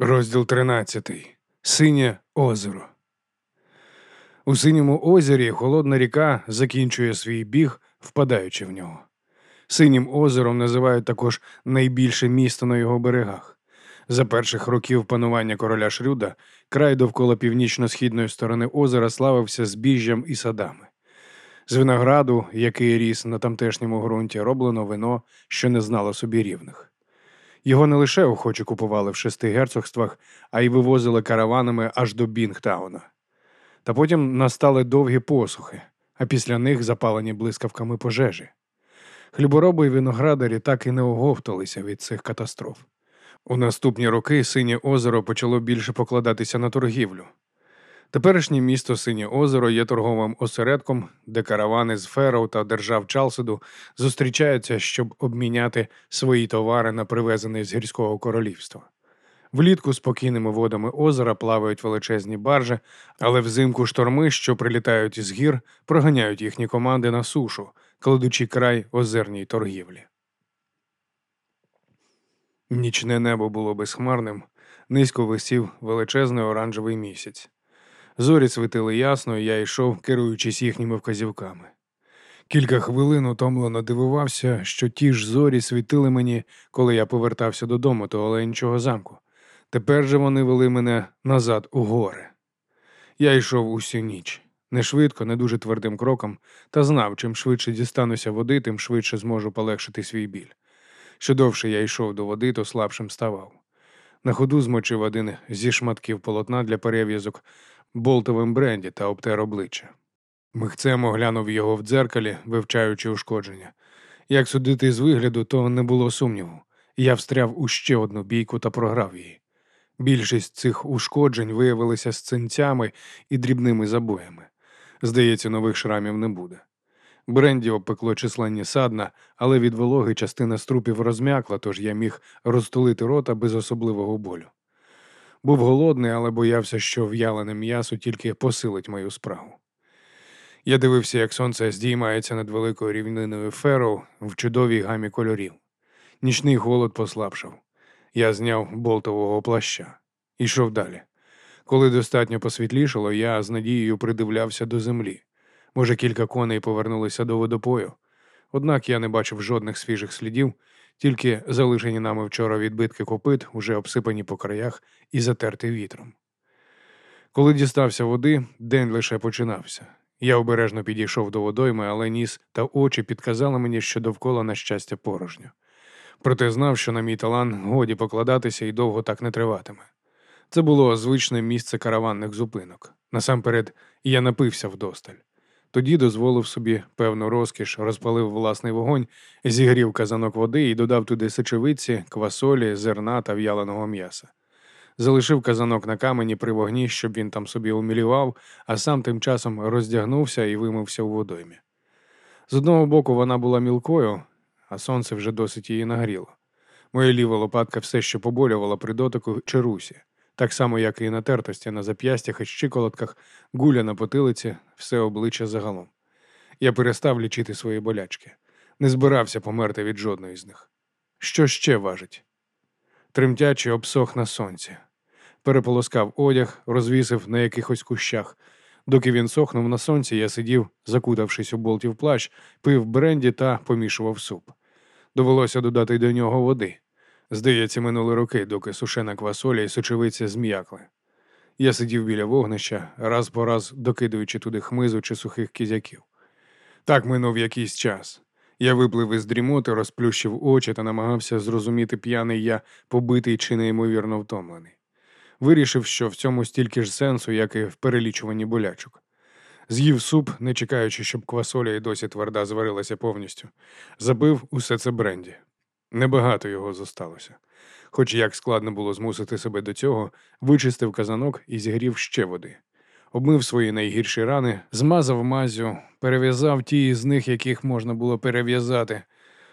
Розділ 13. Синє озеро. У синьому озері холодна ріка закінчує свій біг, впадаючи в нього. Синім озером називають також найбільше місто на його берегах. За перших років панування короля Шрюда край довкола північно-східної сторони озера славився збіжжям і садами. З винограду, який ріс на тамтешньому ґрунті, роблено вино, що не знало собі рівних. Його не лише охоче купували в шести герцогствах, а й вивозили караванами аж до Бінгтауна. Та потім настали довгі посухи, а після них запалені блискавками пожежі. Хлібороби й виноградарі так і не оговталися від цих катастроф. У наступні роки синє озеро почало більше покладатися на торгівлю. Теперішнє місто Синє озеро є торговим осередком, де каравани з Фероу та держав Чалсиду зустрічаються, щоб обміняти свої товари на привезений з гірського королівства. Влітку спокійними водами озера плавають величезні баржі, але взимку шторми, що прилітають із гір, проганяють їхні команди на сушу, кладучи край озерній торгівлі. Нічне небо було безхмарним, низько висів величезний оранжевий місяць. Зорі світили ясно, і я йшов, керуючись їхніми вказівками. Кілька хвилин утомлено дивувався, що ті ж зорі світили мені, коли я повертався додому до Оленчого замку. Тепер же вони вели мене назад у гори. Я йшов усю ніч, не швидко, не дуже твердим кроком, та знав, чим швидше дістануся води, тим швидше зможу полегшити свій біль. Що довше я йшов до води, то слабшим ставав. На ходу змочив один зі шматків полотна для перев'язок болтовим бренді та обтер обличчя. Михцем оглянув його в дзеркалі, вивчаючи ушкодження. Як судити з вигляду, то не було сумніву. Я встряв у ще одну бійку та програв її. Більшість цих ушкоджень виявилися сцинцями і дрібними забоями. Здається, нових шрамів не буде. Бренді обпекло численні садна, але від вологи частина струпів розм'якла, тож я міг розтулити рота без особливого болю. Був голодний, але боявся, що в'ялене м'ясо тільки посилить мою справу. Я дивився, як сонце здіймається над великою рівниною феру в чудовій гамі кольорів. Нічний голод послабшав. Я зняв болтового плаща. Ішов далі. Коли достатньо посвітлішало, я з надією придивлявся до землі. Може, кілька коней повернулися до водопою. Однак я не бачив жодних свіжих слідів, тільки залишені нами вчора відбитки копит, уже обсипані по краях і затерти вітром. Коли дістався води, день лише починався. Я обережно підійшов до водойми, але ніс та очі підказали мені, що довкола, на щастя, порожньо. Проте знав, що на мій талант годі покладатися і довго так не триватиме. Це було звичне місце караванних зупинок. Насамперед, я напився вдосталь. Тоді дозволив собі певну розкіш, розпалив власний вогонь, зігрів казанок води і додав туди сечевиці, квасолі, зерна та в'яленого м'яса. Залишив казанок на камені при вогні, щоб він там собі умілював, а сам тим часом роздягнувся і вимився у водоймі. З одного боку вона була мілкою, а сонце вже досить її нагріло. Моя ліва лопатка все ще поболювала при дотику чи русі так само, як і натертості на зап'ястях і щиколотках, гуля на потилиці, все обличчя загалом. Я перестав лічити свої болячки, не збирався померти від жодної з них. Що ще важить? Тремтячий обсох на сонці. Переполоскав одяг, розвісив на якихось кущах. Доки він сохнув на сонці, я сидів, закутавшись у болтів плащ, пив бренді та помішував суп. Довелося додати до нього води. Здається, минули роки, доки сушена квасоля і сочевиця зм'якли. Я сидів біля вогнища, раз по раз докидуючи туди хмизу чи сухих кізяків. Так минув якийсь час. Я виплив із дрімоти, розплющив очі та намагався зрозуміти п'яний я, побитий чи неймовірно втомлений. Вирішив, що в цьому стільки ж сенсу, як і в перелічуванні болячок. З'їв суп, не чекаючи, щоб квасоля і досі тверда зварилася повністю. Забив усе це бренді. Небагато його зосталося. Хоч як складно було змусити себе до цього, вичистив казанок і зігрів ще води. Обмив свої найгірші рани, змазав мазю, перев'язав ті з них, яких можна було перев'язати.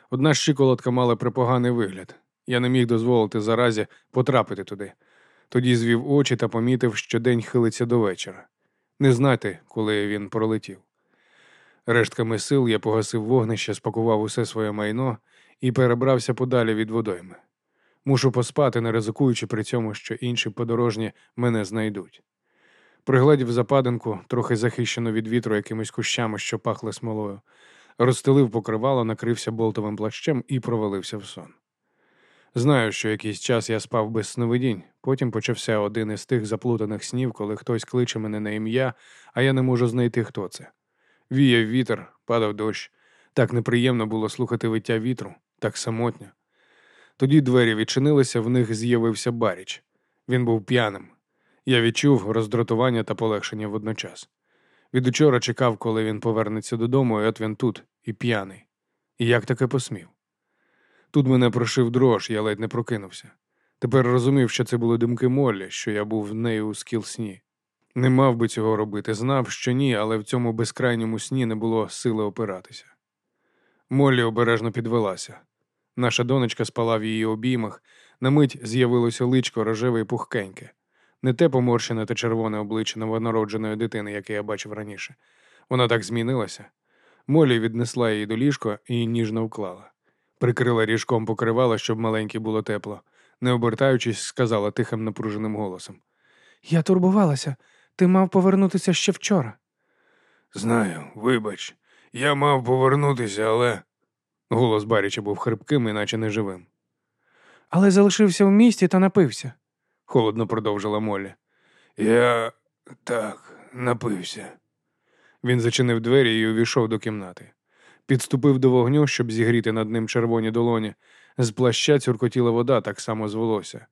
Одна щиколотка мала припоганий вигляд. Я не міг дозволити заразі потрапити туди. Тоді звів очі та помітив, що день хилиться до вечора. Не знати, коли він пролетів. Рештками сил я погасив вогнище, спакував усе своє майно і перебрався подалі від водойми. Мушу поспати, не ризикуючи при цьому, що інші подорожні мене знайдуть. Пригладів западинку, трохи захищену від вітру якимись кущами, що пахли смолою, розстелив покривало, накрився болтовим плащем і провалився в сон. Знаю, що якийсь час я спав без сновидінь, потім почався один із тих заплутаних снів, коли хтось кличе мене на ім'я, а я не можу знайти, хто це. Віяв вітер, падав дощ. Так неприємно було слухати виття вітру, так самотньо. Тоді двері відчинилися, в них з'явився Баріч. Він був п'яним. Я відчув роздратування та полегшення водночас. Від учора чекав, коли він повернеться додому, і от він тут і п'яний. І як таке посмів? Тут мене прошив дрож, я ледь не прокинувся. Тепер розумів, що це були думки Моллі, що я був в неї у скіл сні. Не мав би цього робити, знав, що ні, але в цьому безкрайньому сні не було сили опиратися. Моллі обережно підвелася. Наша донечка спала в її обіймах, на мить з'явилося личко рожеве і пухкеньке, не те поморщене та червоне обличчя новонародженої дитини, яке я бачив раніше. Вона так змінилася. Молі віднесла її до ліжка і ніжно вклала. Прикрила ріжком покривала, щоб маленьке було тепло. Не обертаючись, сказала тихим напруженим голосом. Я турбувалася. Ти мав повернутися ще вчора. Знаю, вибач, я мав повернутися, але. Голос Баріча був хрипким, іначе неживим. Але залишився в місті та напився, холодно продовжила Молі. Я так напився. Він зачинив двері і увійшов до кімнати. Підступив до вогню, щоб зігріти над ним червоні долоні. З плаща цюркотіла вода так само з волосся.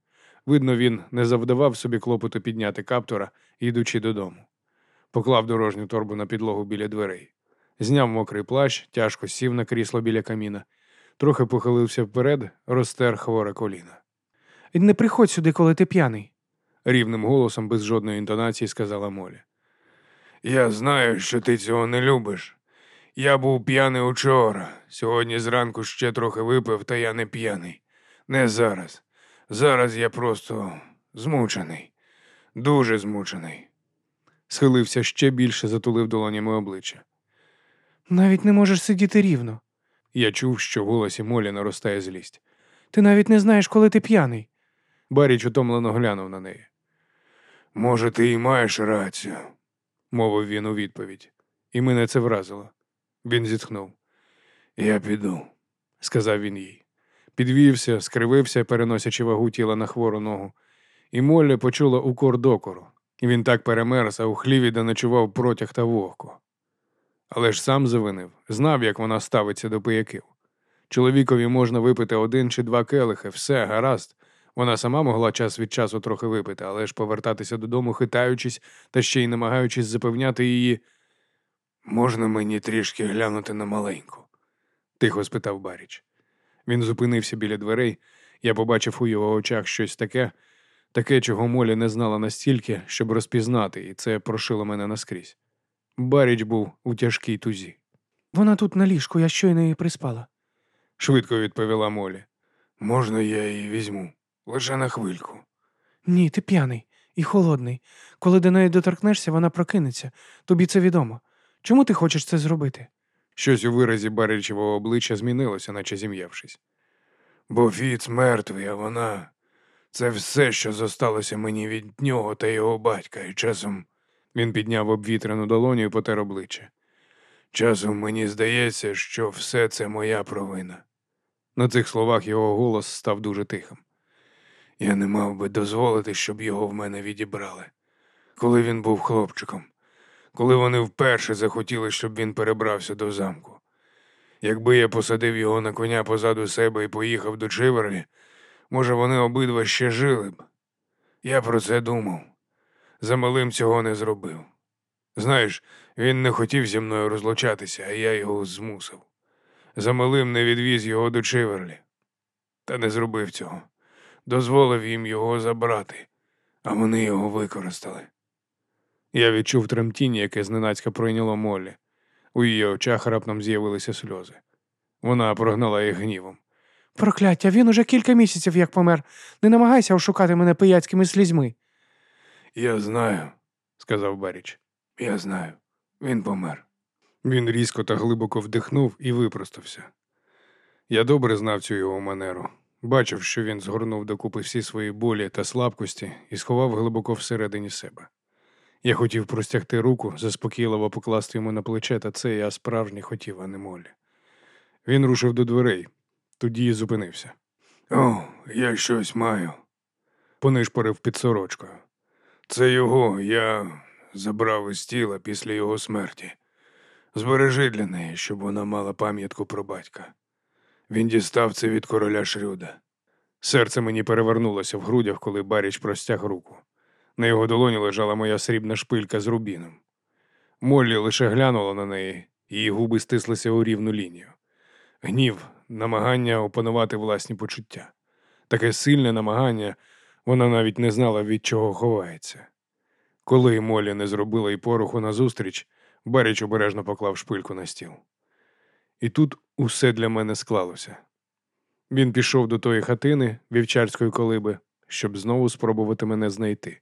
Видно, він не завдавав собі клопоту підняти каптора, йдучи додому. Поклав дорожню торбу на підлогу біля дверей. Зняв мокрий плащ, тяжко сів на крісло біля каміна, трохи похилився вперед, розтер хворе коліна. Не приходь сюди, коли ти п'яний, рівним голосом, без жодної інтонації, сказала Молі. Я знаю, що ти цього не любиш. Я був п'яний учора. Сьогодні зранку ще трохи випив, та я не п'яний. Не зараз. Зараз я просто змучений, дуже змучений. Схилився ще більше, затулив долонями обличчя. Навіть не можеш сидіти рівно. Я чув, що в голосі Молі наростає злість. Ти навіть не знаєш, коли ти п'яний. Баріч утомлено глянув на неї. Може, ти і маєш рацію, мовив він у відповідь, і мене це вразило. Він зітхнув. Я піду, сказав він їй. Підвівся, скривився, переносячи вагу тіла на хвору ногу, і Молля почула укор докору. Він так перемерз, а у хліві де ночував протяг та вогко. Але ж сам завинив, знав, як вона ставиться до пияків. Чоловікові можна випити один чи два келихи, все, гаразд. Вона сама могла час від часу трохи випити, але ж повертатися додому, хитаючись та ще й намагаючись запевняти її. Можна мені трішки глянути на маленьку? тихо спитав Баріч. Він зупинився біля дверей. Я побачив у його очах щось таке, таке, чого Молі не знала настільки, щоб розпізнати, і це прошило мене наскрізь. Баріч був у тяжкій тузі. Вона тут на ліжку, я щойно її приспала, швидко відповіла Молі. Можна я її візьму? Лише на хвильку. Ні, ти п'яний і холодний. Коли до неї доторкнешся, вона прокинеться. Тобі це відомо. Чому ти хочеш це зробити? Щось у виразі Баричевого обличчя змінилося, наче зім'явшись. Бо Фіц мертвий, а вона це все, що зосталося мені від нього та його батька, і часом він підняв обвітрену долоню і потер обличчя. Часом мені здається, що все це моя провина. На цих словах його голос став дуже тихим. Я не мав би дозволити, щоб його в мене відібрали. Коли він був хлопчиком, коли вони вперше захотіли, щоб він перебрався до замку. Якби я посадив його на коня позаду себе і поїхав до Чиверлі, може, вони обидва ще жили б. Я про це думав. За малим цього не зробив. Знаєш, він не хотів зі мною розлучатися, а я його змусив. За малим не відвіз його до Чиверлі. Та не зробив цього. Дозволив їм його забрати, а вони його використали. Я відчув тремтіння, яке зненацька пройняло Моллі. У її очах раптом з'явилися сльози. Вона прогнала їх гнівом. Прокляття, він уже кілька місяців як помер. Не намагайся ошукати мене пияцькими слізьми. Я знаю, сказав Баріч. Я знаю. Він помер. Він різко та глибоко вдихнув і випростався. Я добре знав цю його манеру. Бачив, що він згорнув докупи всі свої болі та слабкості і сховав глибоко всередині себе. Я хотів простягти руку, заспокійливо покласти йому на плече, та це я справжній хотів, а не молі. Він рушив до дверей, тоді і зупинився. О, я щось маю. Понишпорив під сорочкою. Це його я забрав із тіла після його смерті. Збережи для неї, щоб вона мала пам'ятку про батька. Він дістав це від короля Шрюда. Серце мені перевернулося в грудях, коли Баріч простяг руку. На його долоні лежала моя срібна шпилька з рубіном. Моллі лише глянула на неї, її губи стислися у рівну лінію. Гнів, намагання опанувати власні почуття. Таке сильне намагання, вона навіть не знала, від чого ховається. Коли Молі не зробила й поруху назустріч, Баріч обережно поклав шпильку на стіл. І тут усе для мене склалося. Він пішов до тої хатини вівчарської колиби, щоб знову спробувати мене знайти,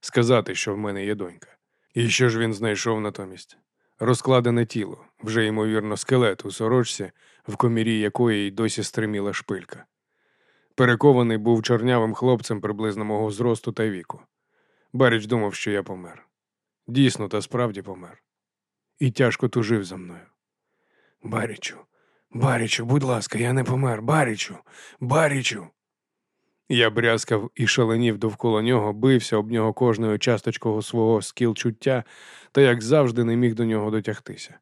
сказати, що в мене є донька. І що ж він знайшов натомість? Розкладене тіло, вже ймовірно, скелет у сорочці, в комірі якої й досі стриміла шпилька. Перекований був чорнявим хлопцем приблизно мого зросту та віку. Баріч думав, що я помер. Дійсно, та справді помер. І тяжко тужив за мною. Барічу, Барічу, будь ласка, я не помер. Барічу, Барічу. Я брязкав і шаленів довкола нього, бився об нього кожною часточкою свого скіл чуття, та, як завжди, не міг до нього дотягтися.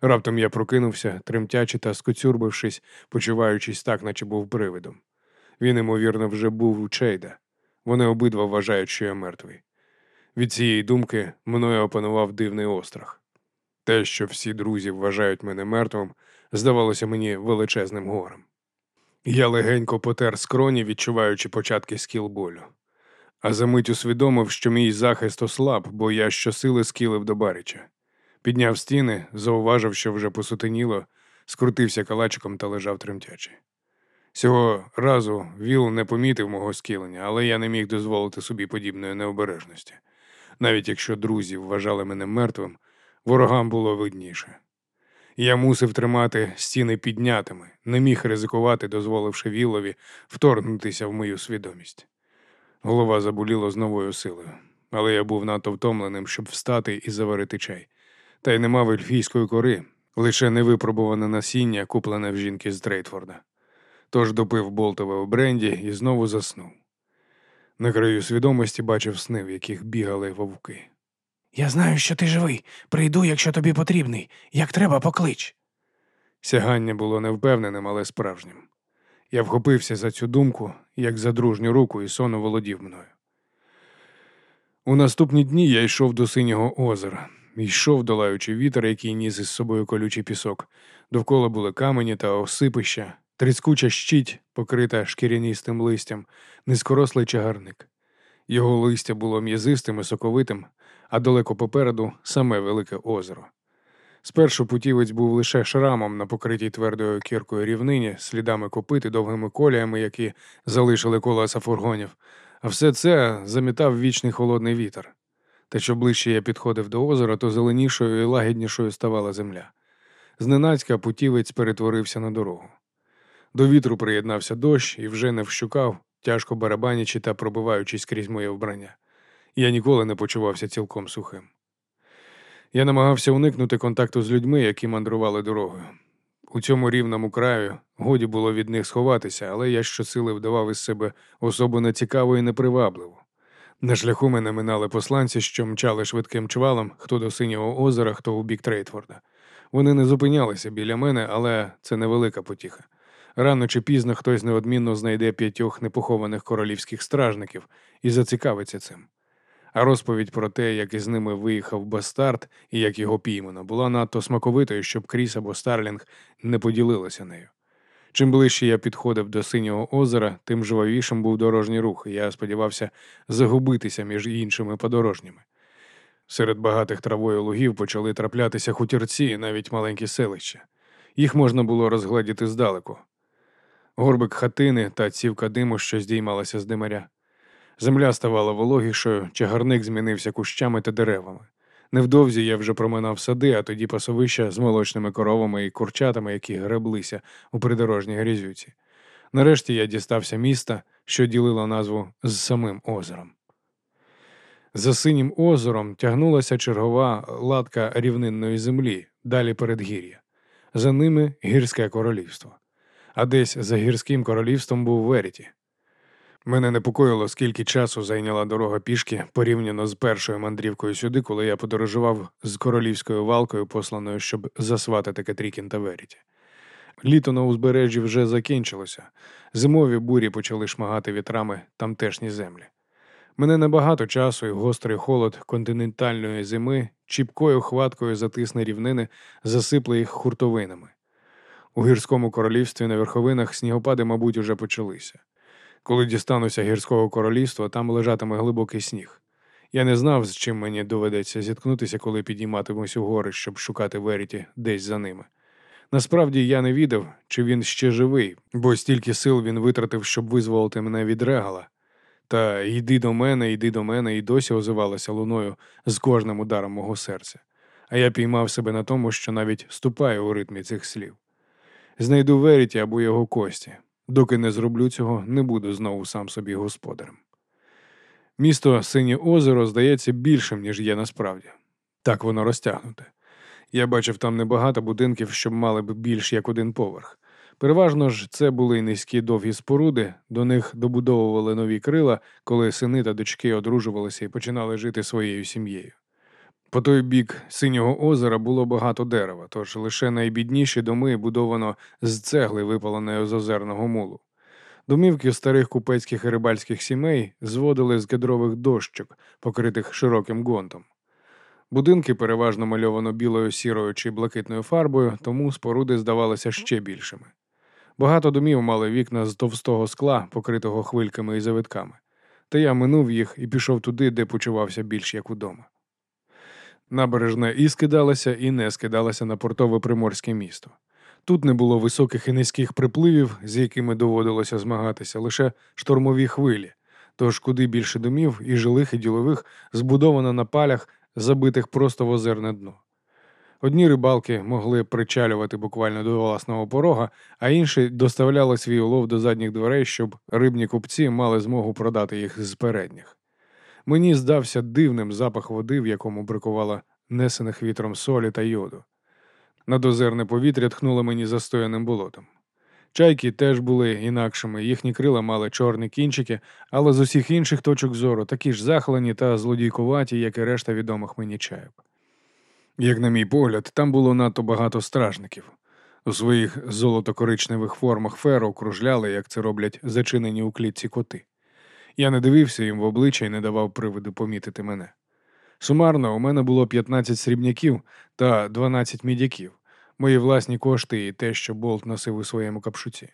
Раптом я прокинувся, тремтячи та скоцюрбившись, почуваючись так, наче був привидом. Він, ймовірно, вже був у Чейда. Вони обидва вважають, що я мертвий. Від цієї думки мною опанував дивний острах. Те, що всі друзі вважають мене мертвим, здавалося мені величезним горем. Я легенько потер скроні, відчуваючи початки скіл болю. А за мить усвідомив, що мій захист ослаб, бо я щосили скілив до Баріча. Підняв стіни, зауважив, що вже посутеніло, скрутився калачиком та лежав тремтячи. Цього разу Віл не помітив мого скілення, але я не міг дозволити собі подібної необережності. Навіть якщо друзі вважали мене мертвим, ворогам було видніше. Я мусив тримати стіни піднятими, не міг ризикувати, дозволивши Вілові вторгнутися в мою свідомість. Голова заболіла з новою силою, але я був надто втомленим, щоб встати і заварити чай. Та й не мав ельфійської кори, лише невипробуване насіння, куплене в жінки з Дрейтфорда. Тож допив болтове у бренді і знову заснув. На краю свідомості бачив сни, в яких бігали вовки. Я знаю, що ти живий. Прийду, якщо тобі потрібний. Як треба, поклич. Сягання було невпевненим, але справжнім. Я вхопився за цю думку, як за дружню руку, і сон володів мною. У наступні дні я йшов до синього озера, йшов, долаючи вітер, який ніс із собою колючий пісок. Довкола були камені та осипища, тріскуча щить, покрита шкіряністим листям, низькорослий чагарник. Його листя було м'язистим і соковитим, а далеко попереду саме велике озеро. Спершу путівець був лише шрамом на покритій твердою кіркою рівнині, слідами копит і довгими коліями, які залишили колеса фургонів, а все це замітав вічний холодний вітер. Та що ближче я підходив до озера, то зеленішою і лагіднішою ставала земля. Зненацька путівець перетворився на дорогу. До вітру приєднався дощ і вже не вщукав, тяжко барабанячи та пробиваючись крізь моє вбрання. Я ніколи не почувався цілком сухим. Я намагався уникнути контакту з людьми, які мандрували дорогою. У цьому рівному краю годі було від них сховатися, але я щосили вдавав із себе особу нецікаву і непривабливу. На шляху мене минали посланці, що мчали швидким чвалом, хто до синього озера, хто у бік Трейтфорда. Вони не зупинялися біля мене, але це невелика потіха. Рано чи пізно хтось неодмінно знайде п'ятьох непохованих королівських стражників і зацікавиться цим. А розповідь про те, як із ними виїхав бастард і як його піймано, була надто смаковитою, щоб Кріс або Старлінг не поділилися нею. Чим ближче я підходив до синього озера, тим жвавішим був дорожній рух, і я сподівався загубитися між іншими подорожніми. Серед багатих травою лугів почали траплятися хутірці навіть маленькі селища. Їх можна було розгледіти здалеку. Горбик хатини та цівка диму, що здіймалася з димаря. Земля ставала вологішою, чагарник змінився кущами та деревами. Невдовзі я вже проминав сади, а тоді пасовища з молочними коровами і курчатами, які греблися у придорожній грізюці. Нарешті я дістався міста, що ділило назву з самим озером. За синім озером тягнулася чергова латка рівнинної землі, далі передгір'я. За ними гірське королівство. А десь за гірським королівством був Веріті. Мене непокоїло, скільки часу зайняла дорога пішки порівняно з першою мандрівкою сюди, коли я подорожував з королівською валкою, посланою, щоб засватати Катрікін та Веріті. Літо на узбережжі вже закінчилося. Зимові бурі почали шмагати вітрами тамтешні землі. Мене небагато часу і гострий холод континентальної зими чіпкою хваткою затисне рівнини, засипле їх хуртовинами. У гірському королівстві на верховинах снігопади, мабуть, уже почалися. Коли дістануся гірського королівства, там лежатиме глибокий сніг. Я не знав, з чим мені доведеться зіткнутися, коли підійматимусь у гори, щоб шукати Веріті десь за ними. Насправді я не відав, чи він ще живий, бо стільки сил він витратив, щоб визволити мене від регала. Та йди до мене, йди до мене, і досі озивалася луною з кожним ударом мого серця. А я піймав себе на тому, що навіть ступаю у ритмі цих слів. Знайду Веріті або його кості. Доки не зроблю цього, не буду знову сам собі господарем. Місто Синє озеро здається більшим, ніж є насправді. Так воно розтягнуте. Я бачив там небагато будинків, щоб мали б більш як один поверх. Переважно ж це були низькі довгі споруди, до них добудовували нові крила, коли сини та дочки одружувалися і починали жити своєю сім'єю. По той бік синього озера було багато дерева, тож лише найбідніші доми будовано з цегли, випаленої з озерного мулу. Домівки старих купецьких і рибальських сімей зводили з кедрових дощок, покритих широким гонтом. Будинки переважно мальовано білою, сірою чи блакитною фарбою, тому споруди здавалися ще більшими. Багато домів мали вікна з товстого скла, покритого хвильками і завитками. Та я минув їх і пішов туди, де почувався більш як удома. Набережна і скидалася, і не скидалася на портове приморське місто. Тут не було високих і низьких припливів, з якими доводилося змагатися, лише штормові хвилі. Тож куди більше домів і жилих, і ділових збудовано на палях, забитих просто в озерне дно. Одні рибалки могли причалювати буквально до власного порога, а інші доставляли свій улов до задніх дверей, щоб рибні купці мали змогу продати їх з передніх. Мені здався дивним запах води, в якому бракувало несених вітром солі та йоду. Надозерне повітря тхнуло мені застояним болотом. Чайки теж були інакшими, їхні крила мали чорні кінчики, але з усіх інших точок зору такі ж захлені та злодійкуваті, як і решта відомих мені чайок. Як, на мій погляд, там було надто багато стражників. У своїх золото-коричневих формах феру кружляли, як це роблять зачинені у клітці коти. Я не дивився їм в обличчя і не давав приводу помітити мене. Сумарно, у мене було 15 срібняків та 12 мідяків, мої власні кошти і те, що Болт носив у своєму капшуці.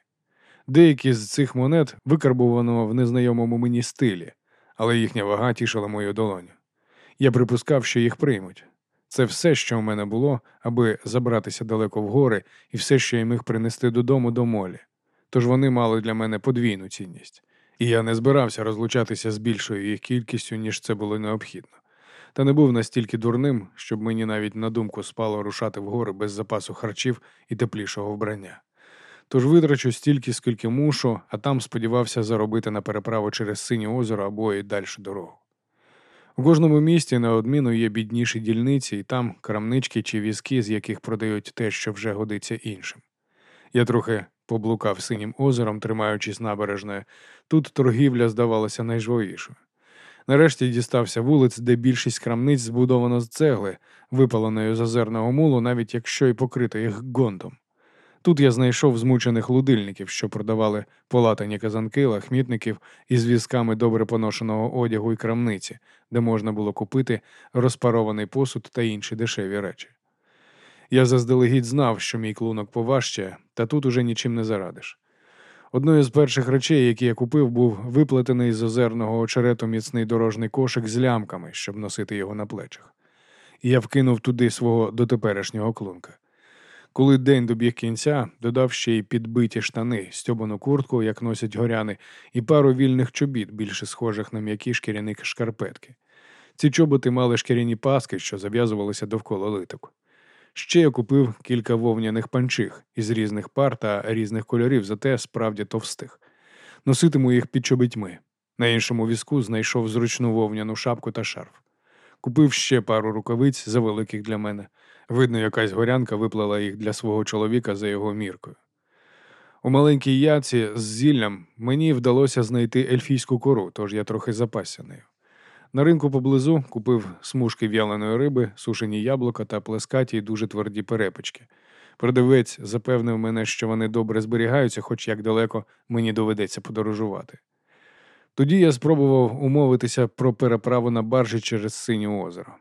Деякі з цих монет викарбувано в незнайомому мені стилі, але їхня вага тішила мою долоню. Я припускав, що їх приймуть. Це все, що в мене було, аби забратися далеко в гори, і все, що я міг принести додому до молі. Тож вони мали для мене подвійну цінність, і я не збирався розлучатися з більшою їх кількістю, ніж це було необхідно. Та не був настільки дурним, щоб мені навіть на думку спало рушати в гори без запасу харчів і теплішого вбрання. Тож витрачу стільки, скільки мушу, а там сподівався заробити на переправу через синє озеро або і дальшу дорогу. У кожному місті на одміну є бідніші дільниці, і там крамнички чи візки, з яких продають те, що вже годиться іншим. Я трохи поблукав синім озером, тримаючись набережною. Тут торгівля здавалася найжвавішою. Нарешті дістався вулиць, де більшість крамниць збудовано з цегли, випаленої з озерного мулу, навіть якщо й покрита їх гонтом. Тут я знайшов змучених лудильників, що продавали полатані казанки, лахмітників із візками добре поношеного одягу і крамниці, де можна було купити розпарований посуд та інші дешеві речі. Я заздалегідь знав, що мій клунок поважче, та тут уже нічим не зарадиш. Одною з перших речей, які я купив, був виплетений з озерного очерету міцний дорожний кошик з лямками, щоб носити його на плечах. І я вкинув туди свого дотеперішнього клунка. Коли день добіг кінця, додав ще й підбиті штани, стьобану куртку, як носять горяни, і пару вільних чобіт, більше схожих на м'які шкіряні шкарпетки. Ці чоботи мали шкіряні паски, що зав'язувалися довкола литок. Ще я купив кілька вовняних панчих із різних пар та різних кольорів, зате справді товстих. Носитиму їх під чобітьми. На іншому візку знайшов зручну вовняну шапку та шарф. Купив ще пару рукавиць завеликих для мене. Видно, якась горянка виплала їх для свого чоловіка за його міркою. У маленькій яці з зіллям мені вдалося знайти ельфійську кору, тож я трохи запасся нею. На ринку поблизу купив смужки в'яленої риби, сушені яблука та плескаті й дуже тверді перепечки. Продавець запевнив мене, що вони добре зберігаються, хоч як далеко мені доведеться подорожувати. Тоді я спробував умовитися про переправу на баржі через синє озеро.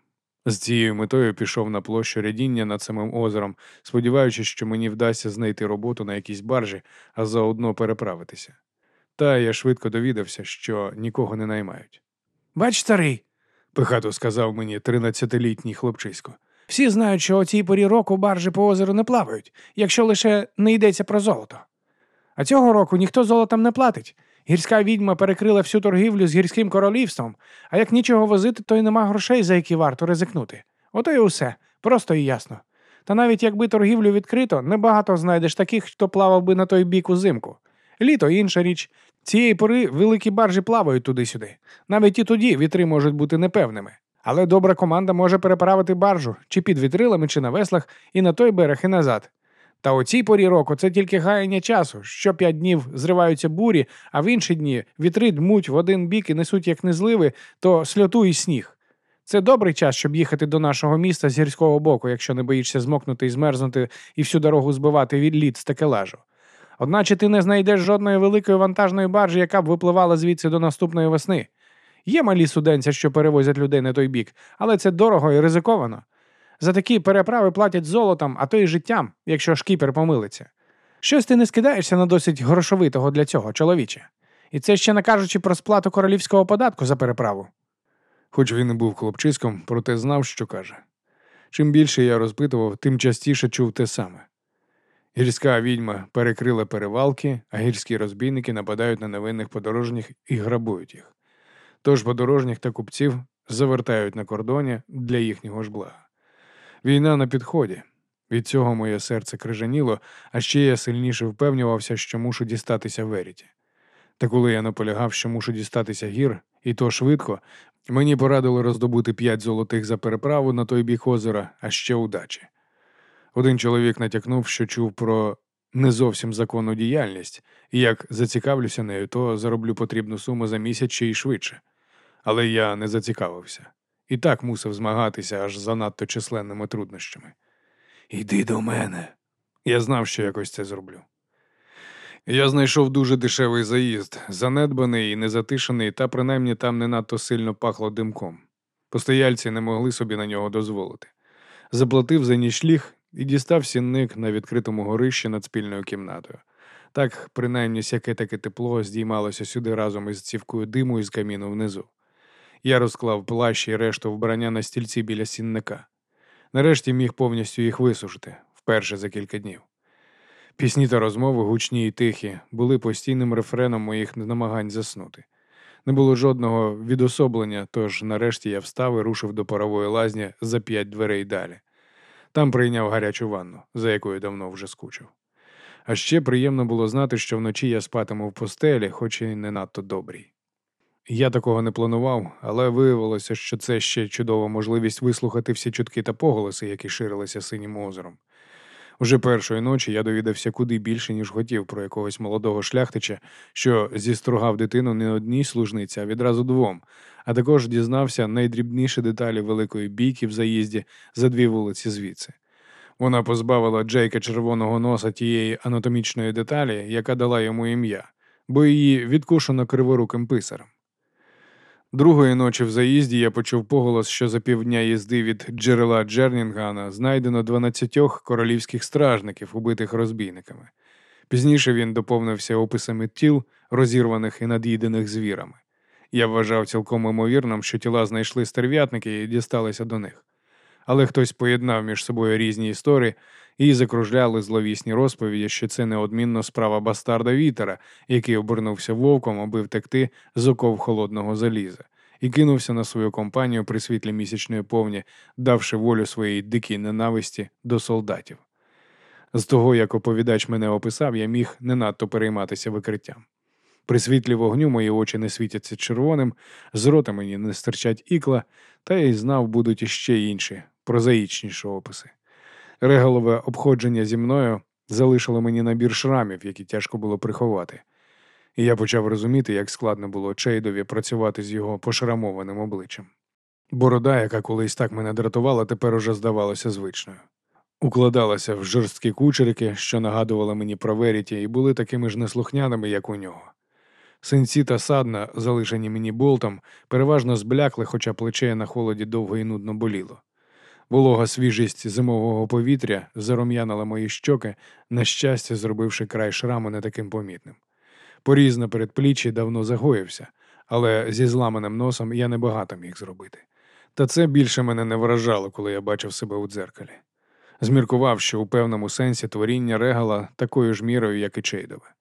З цією метою пішов на площу рядіння над самим озером, сподіваючись, що мені вдасться знайти роботу на якійсь баржі, а заодно переправитися. Та я швидко довідався, що нікого не наймають. Бач, старий, Пихато сказав мені тринадцятилітній хлопчисько. всі знають, що о цій порі року баржі по озеру не плавають, якщо лише не йдеться про золото. А цього року ніхто золотом не платить. Гірська відьма перекрила всю торгівлю з гірським королівством, а як нічого возити, то й нема грошей, за які варто ризикнути. Ото і усе, просто і ясно. Та навіть якби торгівлю відкрито, небагато знайдеш таких, хто плавав би на той бік узимку. Літо інша річ. Цієї пори великі баржі плавають туди-сюди. Навіть і тоді вітри можуть бути непевними. Але добра команда може переправити баржу чи під вітрилами, чи на веслах, і на той берег, і назад. Та у цій порі року це тільки гаяння часу. Що п'ять днів зриваються бурі, а в інші дні вітри дмуть в один бік і несуть як незливи, то сльоту і сніг. Це добрий час, щоб їхати до нашого міста з гірського боку, якщо не боїшся змокнути і змерзнути і всю дорогу збивати від лід з такелажу. Одначе ти не знайдеш жодної великої вантажної баржі, яка б випливала звідси до наступної весни. Є малі суденця, що перевозять людей на той бік, але це дорого і ризиковано. За такі переправи платять золотом, а то й життям, якщо шкіпер помилиться. Щось ти не скидаєшся на досить грошовитого для цього, чоловіче. І це ще не кажучи про сплату королівського податку за переправу. Хоч він і був хлопчиськом, проте знав, що каже. Чим більше я розпитував, тим частіше чув те саме. Гірська відьма перекрила перевалки, а гірські розбійники нападають на невинних подорожніх і грабують їх. Тож подорожніх та купців завертають на кордоні для їхнього ж блага. Війна на підході. Від цього моє серце крижаніло, а ще я сильніше впевнювався, що мушу дістатися Веріті. Та коли я наполягав, що мушу дістатися гір, і то швидко, мені порадили роздобути п'ять золотих за переправу на той бік озера, а ще удачі. Один чоловік натякнув, що чув про не зовсім законну діяльність, і як зацікавлюся нею, то зароблю потрібну суму за місяць чи й швидше. Але я не зацікавився. І так мусив змагатися аж занадто численними труднощами. Йди до мене. Я знав, що якось це зроблю. Я знайшов дуже дешевий заїзд, занедбаний і незатишений, та принаймні там не надто сильно пахло димком. Постояльці не могли собі на нього дозволити. Заплатив за нічліг і дістав сінник на відкритому горищі над спільною кімнатою. Так, принаймні, сяке таке тепло здіймалося сюди разом із цівкою диму із каміну внизу. Я розклав плащ і решту вбрання на стільці біля сінника. Нарешті міг повністю їх висушити вперше за кілька днів. Пісні та розмови, гучні й тихі, були постійним рефреном моїх намагань заснути. Не було жодного відособлення, тож нарешті я встав і рушив до парової лазні за п'ять дверей далі. Там прийняв гарячу ванну, за якою давно вже скучив. А ще приємно було знати, що вночі я спатиму в постелі, хоч і не надто добрій. Я такого не планував, але виявилося, що це ще чудова можливість вислухати всі чутки та поголоси, які ширилися синім озером. Уже першої ночі я довідався куди більше, ніж хотів про якогось молодого шляхтича, що зістругав дитину не одній служниці, а відразу двом, а також дізнався найдрібніші деталі великої бійки в заїзді за дві вулиці звідси. Вона позбавила Джейка червоного носа тієї анатомічної деталі, яка дала йому ім'я, бо її відкушено криворуким писарем. Другої ночі в заїзді я почув поголос, що за півдня їзди від джерела Джернінгана знайдено 12 королівських стражників, убитих розбійниками. Пізніше він доповнився описами тіл, розірваних і над'їдених звірами. Я вважав цілком імовірним, що тіла знайшли стерв'ятники і дісталися до них. Але хтось поєднав між собою різні історії і закружляли зловісні розповіді, що це неодмінно справа бастарда Вітера, який обернувся вовком, аби втекти з оков холодного заліза, і кинувся на свою компанію при світлі місячної повні, давши волю своїй дикій ненависті до солдатів. З того, як оповідач мене описав, я міг не надто перейматися викриттям. При світлі вогню мої очі не світяться червоним, з рота мені не стирчать ікла, та й знав, будуть іще інші, прозаїчніші описи. Регалове обходження зі мною залишило мені набір шрамів, які тяжко було приховати. І я почав розуміти, як складно було Чейдові працювати з його пошрамованим обличчям. Борода, яка колись так мене дратувала, тепер уже здавалася звичною. Укладалася в жорсткі кучерики, що нагадували мені про Веріті, і були такими ж неслухняними, як у нього. Синці та садна, залишені мені болтом, переважно зблякли, хоча плече на холоді довго і нудно боліло. Волога свіжість зимового повітря зарум'янила мої щоки, на щастя, зробивши край шраму не таким помітним. Поріз на передпліччі давно загоївся, але зі зламаним носом я небагато міг зробити. Та це більше мене не вражало, коли я бачив себе у дзеркалі. Зміркував, що у певному сенсі творіння регала такою ж мірою, як і Чейдове.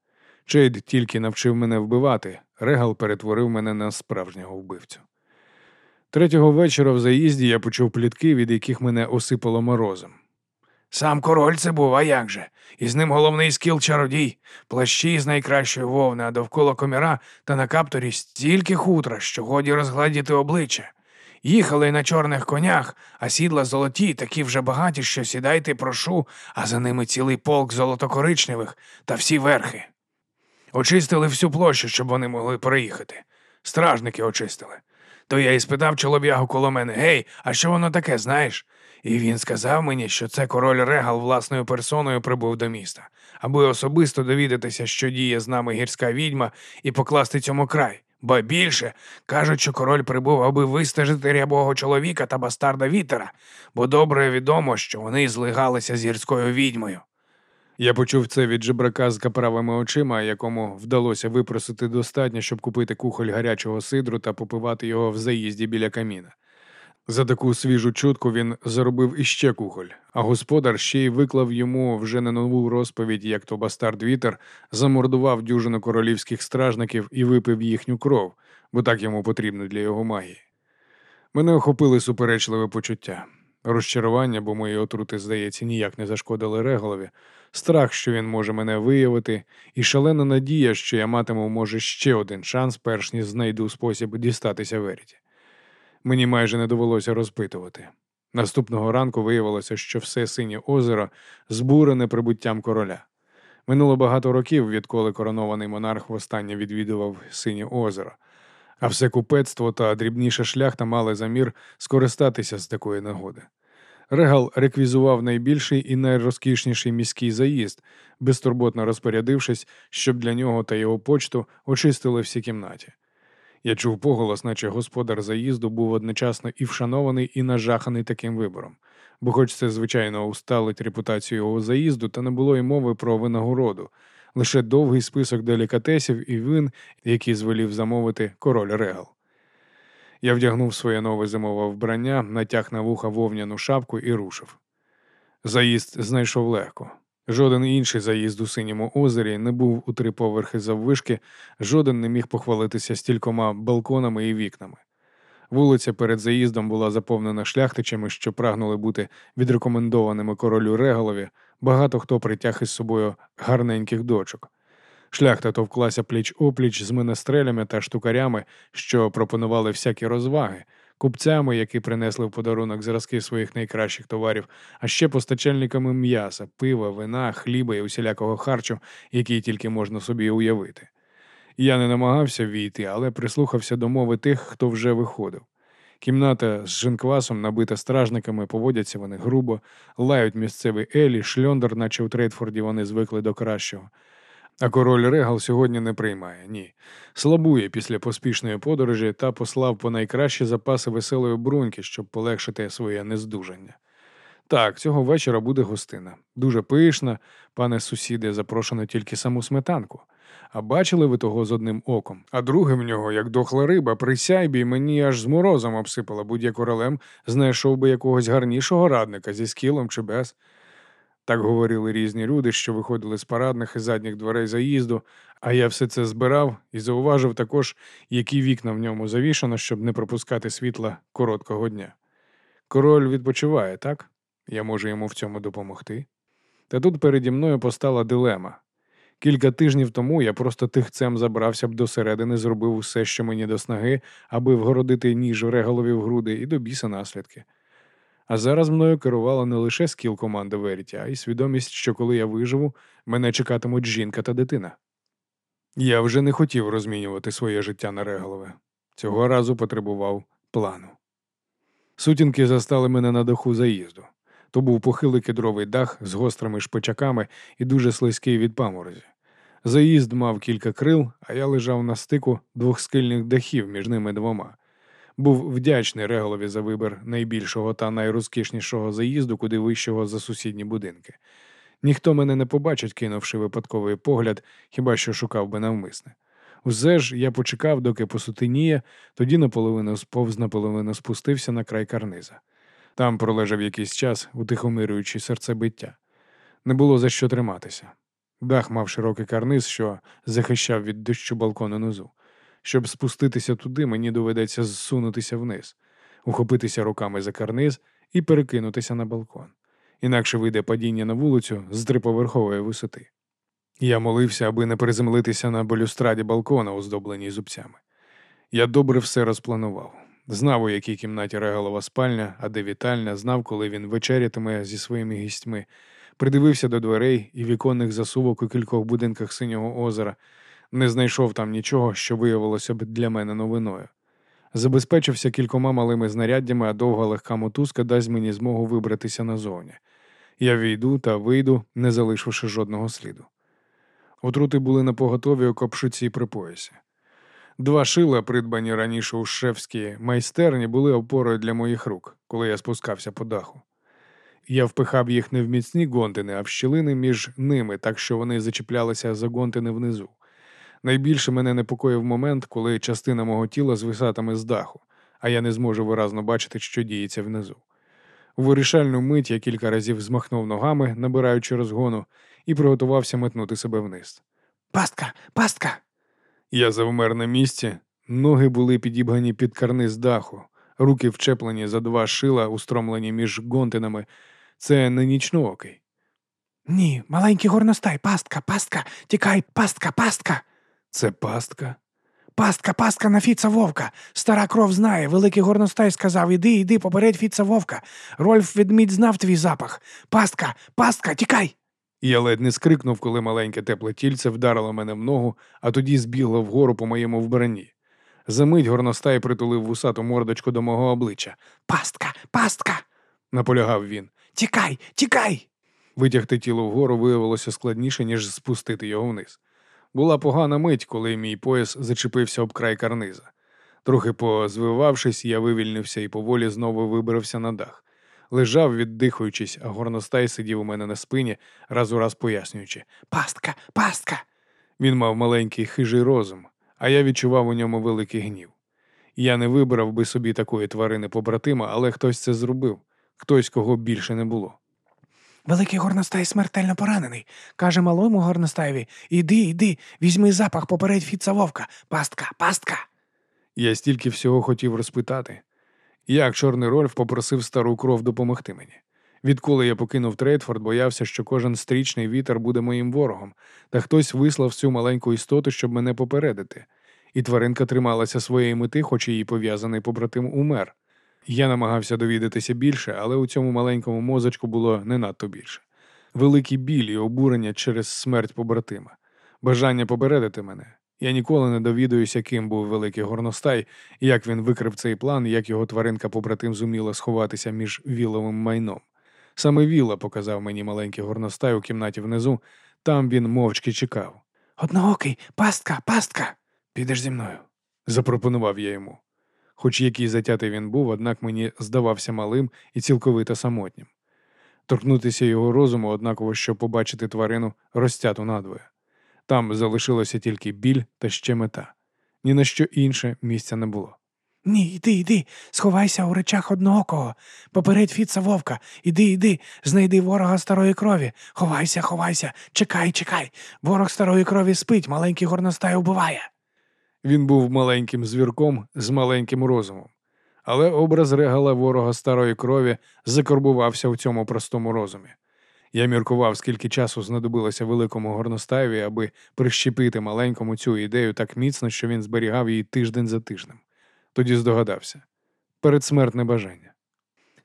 Чейд тільки навчив мене вбивати, регал перетворив мене на справжнього вбивцю. Третього вечора в заїзді я почув плітки, від яких мене осипало морозом. Сам король це був, а як же? І з ним головний скіл чародій, плащі з найкращої вовни, а довкола коміра та на капторі стільки хутра, що годі розгледіти обличчя. Їхали на чорних конях, а сідла золоті, такі вже багаті, що сідайте, прошу, а за ними цілий полк золотокоричневих та всі верхи. Очистили всю площу, щоб вони могли переїхати. Стражники очистили. То я і спитав чолов'ягу коло мене Гей, а що воно таке, знаєш? І він сказав мені, що це король Регал власною персоною прибув до міста, аби особисто довідатися, що діє з нами гірська відьма, і покласти цьому край. Ба більше кажуть, що король прибув, аби вистежити рябого чоловіка та бастарда вітера, бо добре відомо, що вони злигалися з гірською відьмою. Я почув це від жебрака з каправими очима, якому вдалося випросити достатньо, щоб купити кухоль гарячого сидру та попивати його в заїзді біля каміна. За таку свіжу чутку він заробив іще кухоль, а господар ще й виклав йому вже не нову розповідь, як то бастард вітер замордував дюжину королівських стражників і випив їхню кров, бо так йому потрібно для його магії. Мене охопили суперечливе почуття. Розчарування, бо мої отрути, здається, ніяк не зашкодили Реголові, страх, що він може мене виявити, і шалена надія, що я матиму, може, ще один шанс, перш ніж знайду спосіб дістатися Веріті. Мені майже не довелося розпитувати. Наступного ранку виявилося, що все синє озеро збурене прибуттям короля. Минуло багато років, відколи коронований монарх востаннє відвідував синє озеро, а все купецтво та дрібніша шляхта мали замір скористатися з такої нагоди. Регал реквізував найбільший і найрозкішніший міський заїзд, безтурботно розпорядившись, щоб для нього та його почту очистили всі кімнаті. Я чув поголос, наче господар заїзду був одночасно і вшанований, і нажаханий таким вибором, бо, хоч це, звичайно, усталить репутацію його заїзду, та не було й мови про винагороду, лише довгий список делікатесів і вин, які звелів замовити король Регал. Я вдягнув своє нове зимове вбрання, натяг на вуха вовняну шапку і рушив. Заїзд знайшов легко. Жоден інший заїзд у синьому озері не був у три поверхи заввишки, жоден не міг похвалитися стількома балконами і вікнами. Вулиця перед заїздом була заповнена шляхтичами, що прагнули бути відрекомендованими королю Реголові, багато хто притяг із собою гарненьких дочок. Шляхта товклася пліч опліч з менестрелями та штукарями, що пропонували всякі розваги, купцями, які принесли в подарунок зразки своїх найкращих товарів, а ще постачальниками м'яса, пива, вина, хліба і усілякого харчу, який тільки можна собі уявити. Я не намагався війти, але прислухався до мови тих, хто вже виходив. Кімната з жінквасом набита стражниками, поводяться вони грубо, лають місцевий Елі, шльондер, наче у Трейтфорді вони звикли до кращого. А король Регал сьогодні не приймає, ні. Слабує після поспішної подорожі та послав по найкращі запаси веселої бруньки, щоб полегшити своє нездужання. Так, цього вечора буде гостина. Дуже пишна, пане сусіде, запрошено тільки саму сметанку. А бачили ви того з одним оком, а друге в нього, як дохла риба, при сяйбі мені аж з морозом обсипала, будь я королем знайшов би якогось гарнішого радника зі скілом чи без. Так говорили різні люди, що виходили з парадних і задніх дверей заїзду, а я все це збирав і зауважив також, які вікна в ньому завішано, щоб не пропускати світла короткого дня. Король відпочиває, так? Я можу йому в цьому допомогти. Та тут переді мною постала дилема. Кілька тижнів тому я просто тихцем забрався б досередини, зробив усе, що мені до снаги, аби вгородити ніж реголові в груди і до біса наслідки. А зараз мною керувала не лише скіл команди Веріті, а й свідомість, що коли я виживу, мене чекатимуть жінка та дитина. Я вже не хотів розмінювати своє життя на реголове. Цього разу потребував плану. Сутінки застали мене на даху заїзду. То був похилий кедровий дах з гострими шпичаками і дуже слизький від паморозі. Заїзд мав кілька крил, а я лежав на стику двох скильних дахів між ними двома. Був вдячний Реголові за вибір найбільшого та найрозкішнішого заїзду, куди вищого за сусідні будинки. Ніхто мене не побачить, кинувши випадковий погляд, хіба що шукав би навмисне. Усе ж я почекав, доки посутеніє, тоді наполовину сповз, наполовину спустився на край карниза. Там пролежав якийсь час, утихомирюючи серцебиття. Не було за що триматися. Дах мав широкий карниз, що захищав від дощу балкон унизу. Щоб спуститися туди, мені доведеться зсунутися вниз, ухопитися руками за карниз і перекинутися на балкон. Інакше вийде падіння на вулицю з триповерхової висоти. Я молився, аби не приземлитися на балюстраді балкона, оздобленій зубцями. Я добре все розпланував. Знав, у якій кімнаті регалова спальня, а де вітальня, знав, коли він вечерятиме зі своїми гістьми, придивився до дверей і віконних засувок у кількох будинках синього озера, не знайшов там нічого, що виявилося б для мене новиною. Забезпечився кількома малими знаряддями, а довга легка мотузка дасть мені змогу вибратися назовні. Я війду та вийду, не залишивши жодного сліду. Отрути були на поготові у копшиці при поясі. Два шила, придбані раніше у шефській майстерні, були опорою для моїх рук, коли я спускався по даху. Я впихав їх не в міцні гонтини, а в щілини між ними, так що вони зачіплялися за гонтини внизу. Найбільше мене непокоїв момент, коли частина мого тіла звисатиме з даху, а я не зможу виразно бачити, що діється внизу. У вирішальну мить я кілька разів змахнув ногами, набираючи розгону, і приготувався метнути себе вниз. Пастка, пастка. Я завмер на місці, ноги були підібгані під карниз даху, руки вчеплені за два шила, устромлені між гонтинами. Це не нічноокий. Ні, маленький горностай, пастка, пастка, тікай, пастка, пастка. Це пастка. Пастка, пастка на Фіца Вовка. Стара кров знає. Великий горностай сказав: Іди, іди, попередь Фіца Вовка. Рольф ведмідь знав твій запах. Пастка, пастка, тікай. Я ледь не скрикнув, коли маленьке тепле тільце вдарило мене в ногу, а тоді збігло вгору по моєму вбранні. Замить горностай притулив вусату мордочку до мого обличчя. Пастка, пастка. Наполягав він. Тікай, тікай. Витягти тіло вгору виявилося складніше, ніж спустити його вниз. Була погана мить, коли мій пояс зачепився об край карниза. Трохи позвивавшись, я вивільнився і поволі знову вибрався на дах. Лежав, віддихуючись, а горностай сидів у мене на спині, раз у раз пояснюючи Пастка, пастка. він мав маленький хижий розум, а я відчував у ньому великий гнів. Я не вибрав би собі такої тварини побратима, але хтось це зробив, хтось, кого більше не було. Великий горностай смертельно поранений. Каже малому горностаєві Іди, іди, візьми запах попередь Фіца Вовка. Пастка, пастка. Я стільки всього хотів розпитати. Як чорний Рольф попросив стару кров допомогти мені. Відколи я покинув Трейдфорд, боявся, що кожен стрічний вітер буде моїм ворогом, та хтось вислав цю маленьку істоту, щоб мене попередити. І тваринка трималася своєї мети, хоч її пов'язаний побратим умер. Я намагався довідатися більше, але у цьому маленькому мозочку було не надто більше. Великий біль і обурення через смерть побратима, бажання попередити мене. Я ніколи не довідуюся, ким був великий горностай, як він викрив цей план, як його тваринка побратим зуміла сховатися між віловим майном. Саме Віла показав мені маленький горностай у кімнаті внизу, там він мовчки чекав. Одноокий, пастка, пастка. Підеш зі мною, запропонував я йому. Хоч який затятий він був, однак мені здавався малим і цілковито самотнім. Торкнутися його розуму, однаково, щоб побачити тварину розтяту надвоє. Там залишилося тільки біль та ще мета. Ні на що інше місця не було. Ні, йди, йди, сховайся у речах одноокого. Попередь Фіца вовка. Іди, іди, знайди ворога старої крові. Ховайся, ховайся, чекай, чекай. Ворог старої крові спить, маленький горностай убиває. Він був маленьким звірком з маленьким розумом. Але образ регала ворога старої крові закорбувався в цьому простому розумі. Я міркував, скільки часу знадобилося великому горностаєві, аби прищепити маленькому цю ідею так міцно, що він зберігав її тиждень за тижнем. Тоді здогадався передсмертне бажання.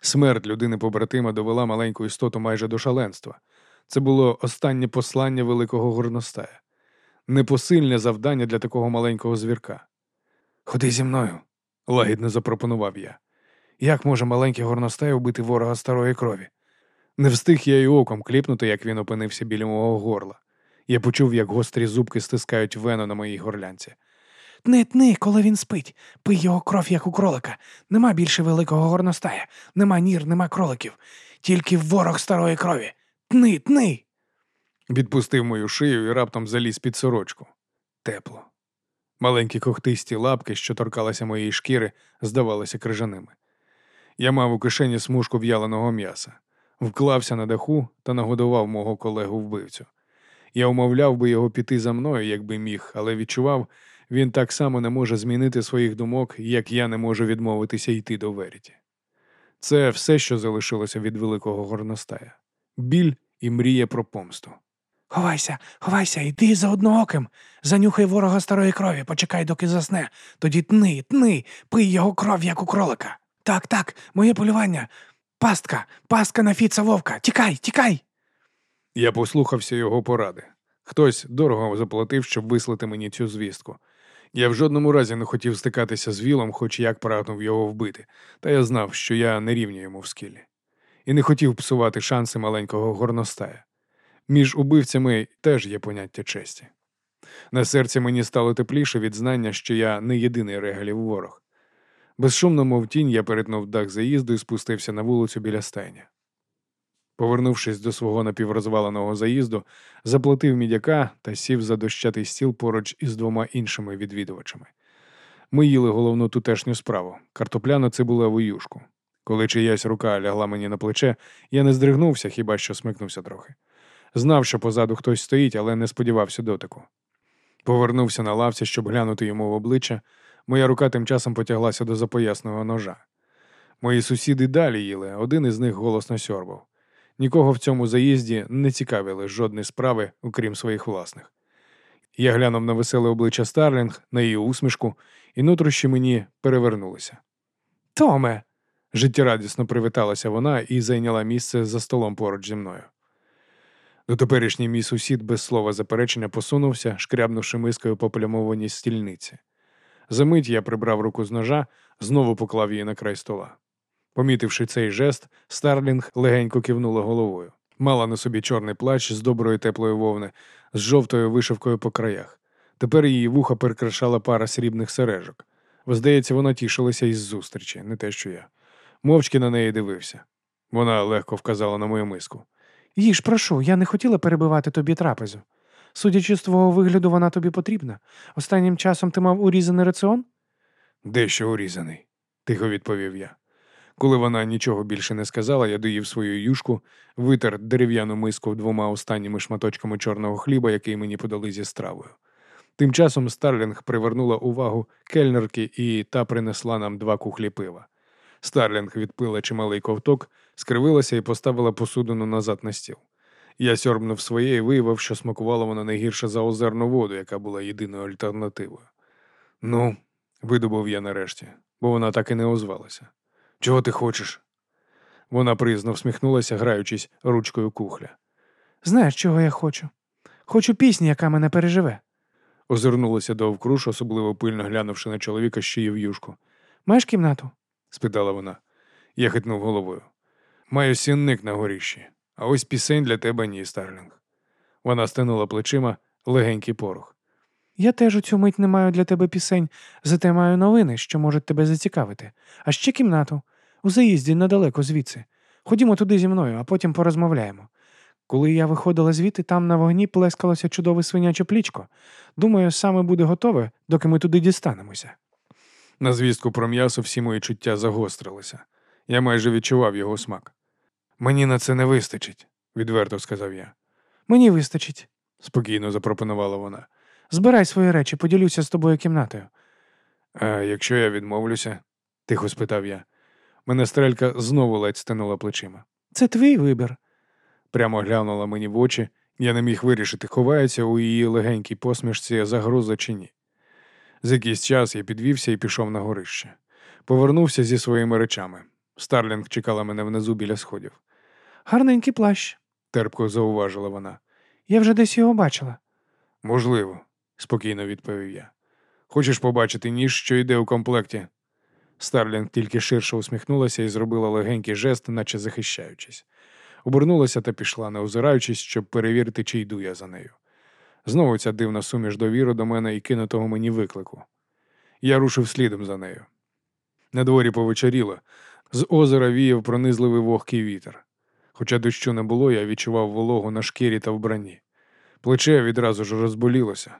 Смерть людини побратима довела маленьку істоту майже до шаленства. Це було останнє послання великого горностая, непосильне завдання для такого маленького звірка. Ходи зі мною, лагідно запропонував я. Як може маленький горностай убити ворога старої крові? Не встиг я й оком кліпнути, як він опинився біля мого горла. Я почув, як гострі зубки стискають вену на моїй горлянці. Тни, тни, коли він спить. Пий його кров, як у кролика. Нема більше великого горностая, нема нір, нема кроликів. Тільки ворог старої крові. Тни, тни. Відпустив мою шию і раптом заліз під сорочку. Тепло. Маленькі когтисті лапки, що торкалися моєї шкіри, здавалися крижаними. Я мав у кишені смужку в'яленого м'яса, вклався на даху та нагодував мого колегу вбивцю. Я умовляв би його піти за мною, якби міг, але відчував, він так само не може змінити своїх думок, як я не можу відмовитися йти до Веріті. Це все, що залишилося від великого горностая. Біль і мрія про помсту. Ховайся, ховайся, йди за однооким. Занюхай ворога старої крові, почекай, доки засне. Тоді тни, тни, пий його кров, як у кролика. Так, так, моє полювання. Пастка, пастка на фіца вовка. Тікай, тікай. Я послухався його поради. Хтось дорого заплатив, щоб вислати мені цю звістку. Я в жодному разі не хотів стикатися з вілом, хоч як прагнув його вбити, та я знав, що я не рівню йому в скілі. І не хотів псувати шанси маленького горностая. Між убивцями теж є поняття честі. На серці мені стало тепліше від знання, що я не єдиний регалів ворог. Безшумно, мов тінь, я перетнув дах заїзду і спустився на вулицю біля стайня. Повернувшись до свого напіврозваленого заїзду, заплатив мідяка та сів за дощатий стіл поруч із двома іншими відвідувачами. Ми їли головну тутешню справу картопляну цибулеву юшку. Коли чиясь рука лягла мені на плече, я не здригнувся, хіба що смикнувся трохи. Знав, що позаду хтось стоїть, але не сподівався дотику. Повернувся на лавці, щоб глянути йому в обличчя. Моя рука тим часом потяглася до запоясного ножа. Мої сусіди далі їли, один із них голосно сьорбав. Нікого в цьому заїзді не цікавили жодні справи, окрім своїх власних. Я глянув на веселе обличчя Старлінг, на її усмішку, і нутрощі мені перевернулися. Томе. Життєрадісно привіталася вона і зайняла місце за столом поруч зі мною. Дотеперішній мій сусід без слова заперечення посунувся, шкрябнувши мискою по плямованій стільниці. Замить я прибрав руку з ножа, знову поклав її на край стола. Помітивши цей жест, Старлінг легенько кивнула головою. Мала на собі чорний плащ з доброї теплої вовни, з жовтою вишивкою по краях. Тепер її вуха перекрашала пара срібних сережок. Здається, вона тішилася із зустрічі, не те, що я. Мовчки на неї дивився. Вона легко вказала на мою миску. Їж, прошу, я не хотіла перебивати тобі трапезу. Судячи з твого вигляду, вона тобі потрібна. Останнім часом ти мав урізаний раціон? Дещо урізаний, тихо відповів я. Коли вона нічого більше не сказала, я доїв свою юшку, витер дерев'яну миску двома останніми шматочками чорного хліба, який мені подали зі стравою. Тим часом Старлінг привернула увагу кельнерки, і та принесла нам два кухлі пива. Старлінг відпила чималий ковток, скривилася і поставила посудину назад на стіл. Я сьорбнув своє і виявив, що смакувала вона не гірше за озерну воду, яка була єдиною альтернативою. Ну, видобув я нарешті, бо вона так і не озвалася. Чого ти хочеш? Вона приязно всміхнулася, граючись ручкою кухля. Знаєш, чого я хочу? Хочу пісні, яка мене переживе. Озирнулася довкруж, особливо пильно глянувши на чоловіка, що їв юшку. Маєш кімнату? Спитала вона. Я хитнув головою. Маю сінник на горіщі, а ось пісень для тебе ні, Старлінг. Вона стинула плечима легенький порох. Я теж у цю мить не маю для тебе пісень, зате маю новини, що можуть тебе зацікавити. А ще кімнату. У заїзді недалеко звідси. Ходімо туди зі мною, а потім порозмовляємо. Коли я виходила звідти, там на вогні плескалося чудове свиняче плічко. Думаю, саме буде готове, доки ми туди дістанемося. На звістку про м'ясо всі мої чуття загострилися. Я майже відчував його смак. Мені на це не вистачить, відверто сказав я. Мені вистачить. Спокійно запропонувала вона. Збирай свої речі, поділюся з тобою кімнатою. А якщо я відмовлюся? тихо спитав я. Мене стрелька знову ледь стинула плечима. Це твій вибір. Прямо глянула мені в очі, я не міг вирішити, ховається у її легенькій посмішці загроза чи ні. За якийсь час я підвівся і пішов на горище. Повернувся зі своїми речами. Старлінг чекала мене внизу біля сходів. Гарненький плащ. Терпко зауважила вона. Я вже десь його бачила. Можливо, спокійно відповів я. Хочеш побачити ніж, що йде у комплекті? Старлінг тільки ширше усміхнулася і зробила легенький жест, наче захищаючись. Обернулася та пішла, не озираючись, щоб перевірити, чи йду я за нею. Знову ця дивна суміш довіру до мене і кинутого мені виклику. Я рушив слідом за нею. На дворі повечеріло, з озера віяв пронизливий вогкий вітер. Хоча дощу не було, я відчував вологу на шкірі та вбранні. Плече відразу ж розболілося.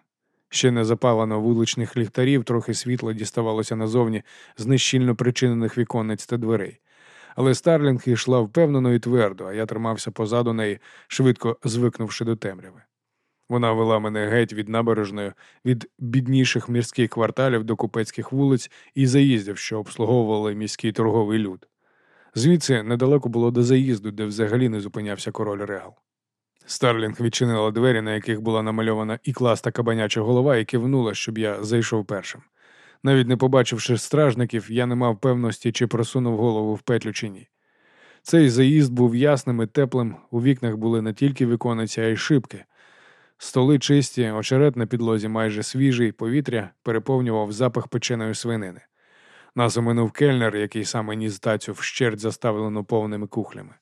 Ще не запалено вуличних ліхтарів, трохи світла діставалося назовні з нещільно причинених віконниць та дверей. Але Старлінг йшла впевнено і твердо, а я тримався позаду неї, швидко звикнувши до темряви. Вона вела мене геть від набережної, від бідніших міських кварталів до купецьких вулиць і заїздів, що обслуговували міський торговий люд. Звідси недалеко було до заїзду, де взагалі не зупинявся король Регал. Старлінг відчинила двері, на яких була намальована і класта кабаняча голова, і кивнула, щоб я зайшов першим. Навіть не побачивши стражників, я не мав певності, чи просунув голову в петлю чи ні. Цей заїзд був ясним і теплим, у вікнах були не тільки вікониці, а й шибки. Столи чисті, очерет на підлозі майже свіжий, повітря переповнював запах печеної свинини. Нас оминув кельнер, який саме ніс тацю вщерть заставлену повними кухлями.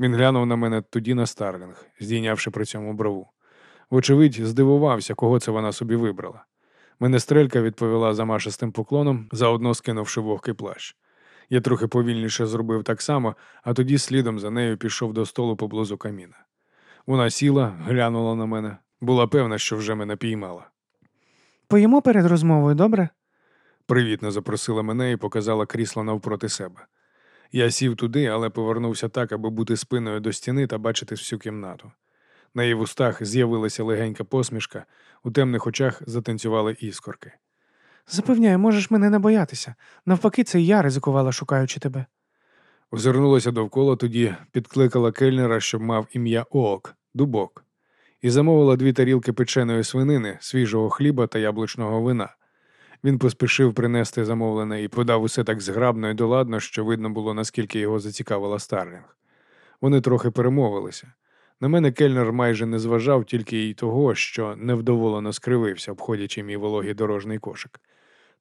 Він глянув на мене тоді на Старлінг, здійнявши при цьому брову. Вочевидь, здивувався, кого це вона собі вибрала. Мене стрелька відповіла замашистим поклоном, заодно скинувши вогкий плащ. Я трохи повільніше зробив так само, а тоді слідом за нею пішов до столу поблизу каміна. Вона сіла, глянула на мене, була певна, що вже мене піймала. Поїмо перед розмовою, добре? Привітно запросила мене і показала крісло навпроти себе. Я сів туди, але повернувся так, аби бути спиною до стіни та бачити всю кімнату. На її вустах з'явилася легенька посмішка, у темних очах затанцювали іскорки. Запевняю, можеш мене не боятися. Навпаки, це я ризикувала, шукаючи тебе. Озирнулася довкола, тоді підкликала кельнера, щоб мав ім'я Оок, дубок, і замовила дві тарілки печеної свинини, свіжого хліба та яблучного вина. Він поспішив принести замовлене і подав усе так зграбно і доладно, що видно було, наскільки його зацікавила Старлінг. Вони трохи перемовилися. На мене кельнер майже не зважав тільки й того, що невдоволено скривився, обходячи мій вологий дорожній кошик.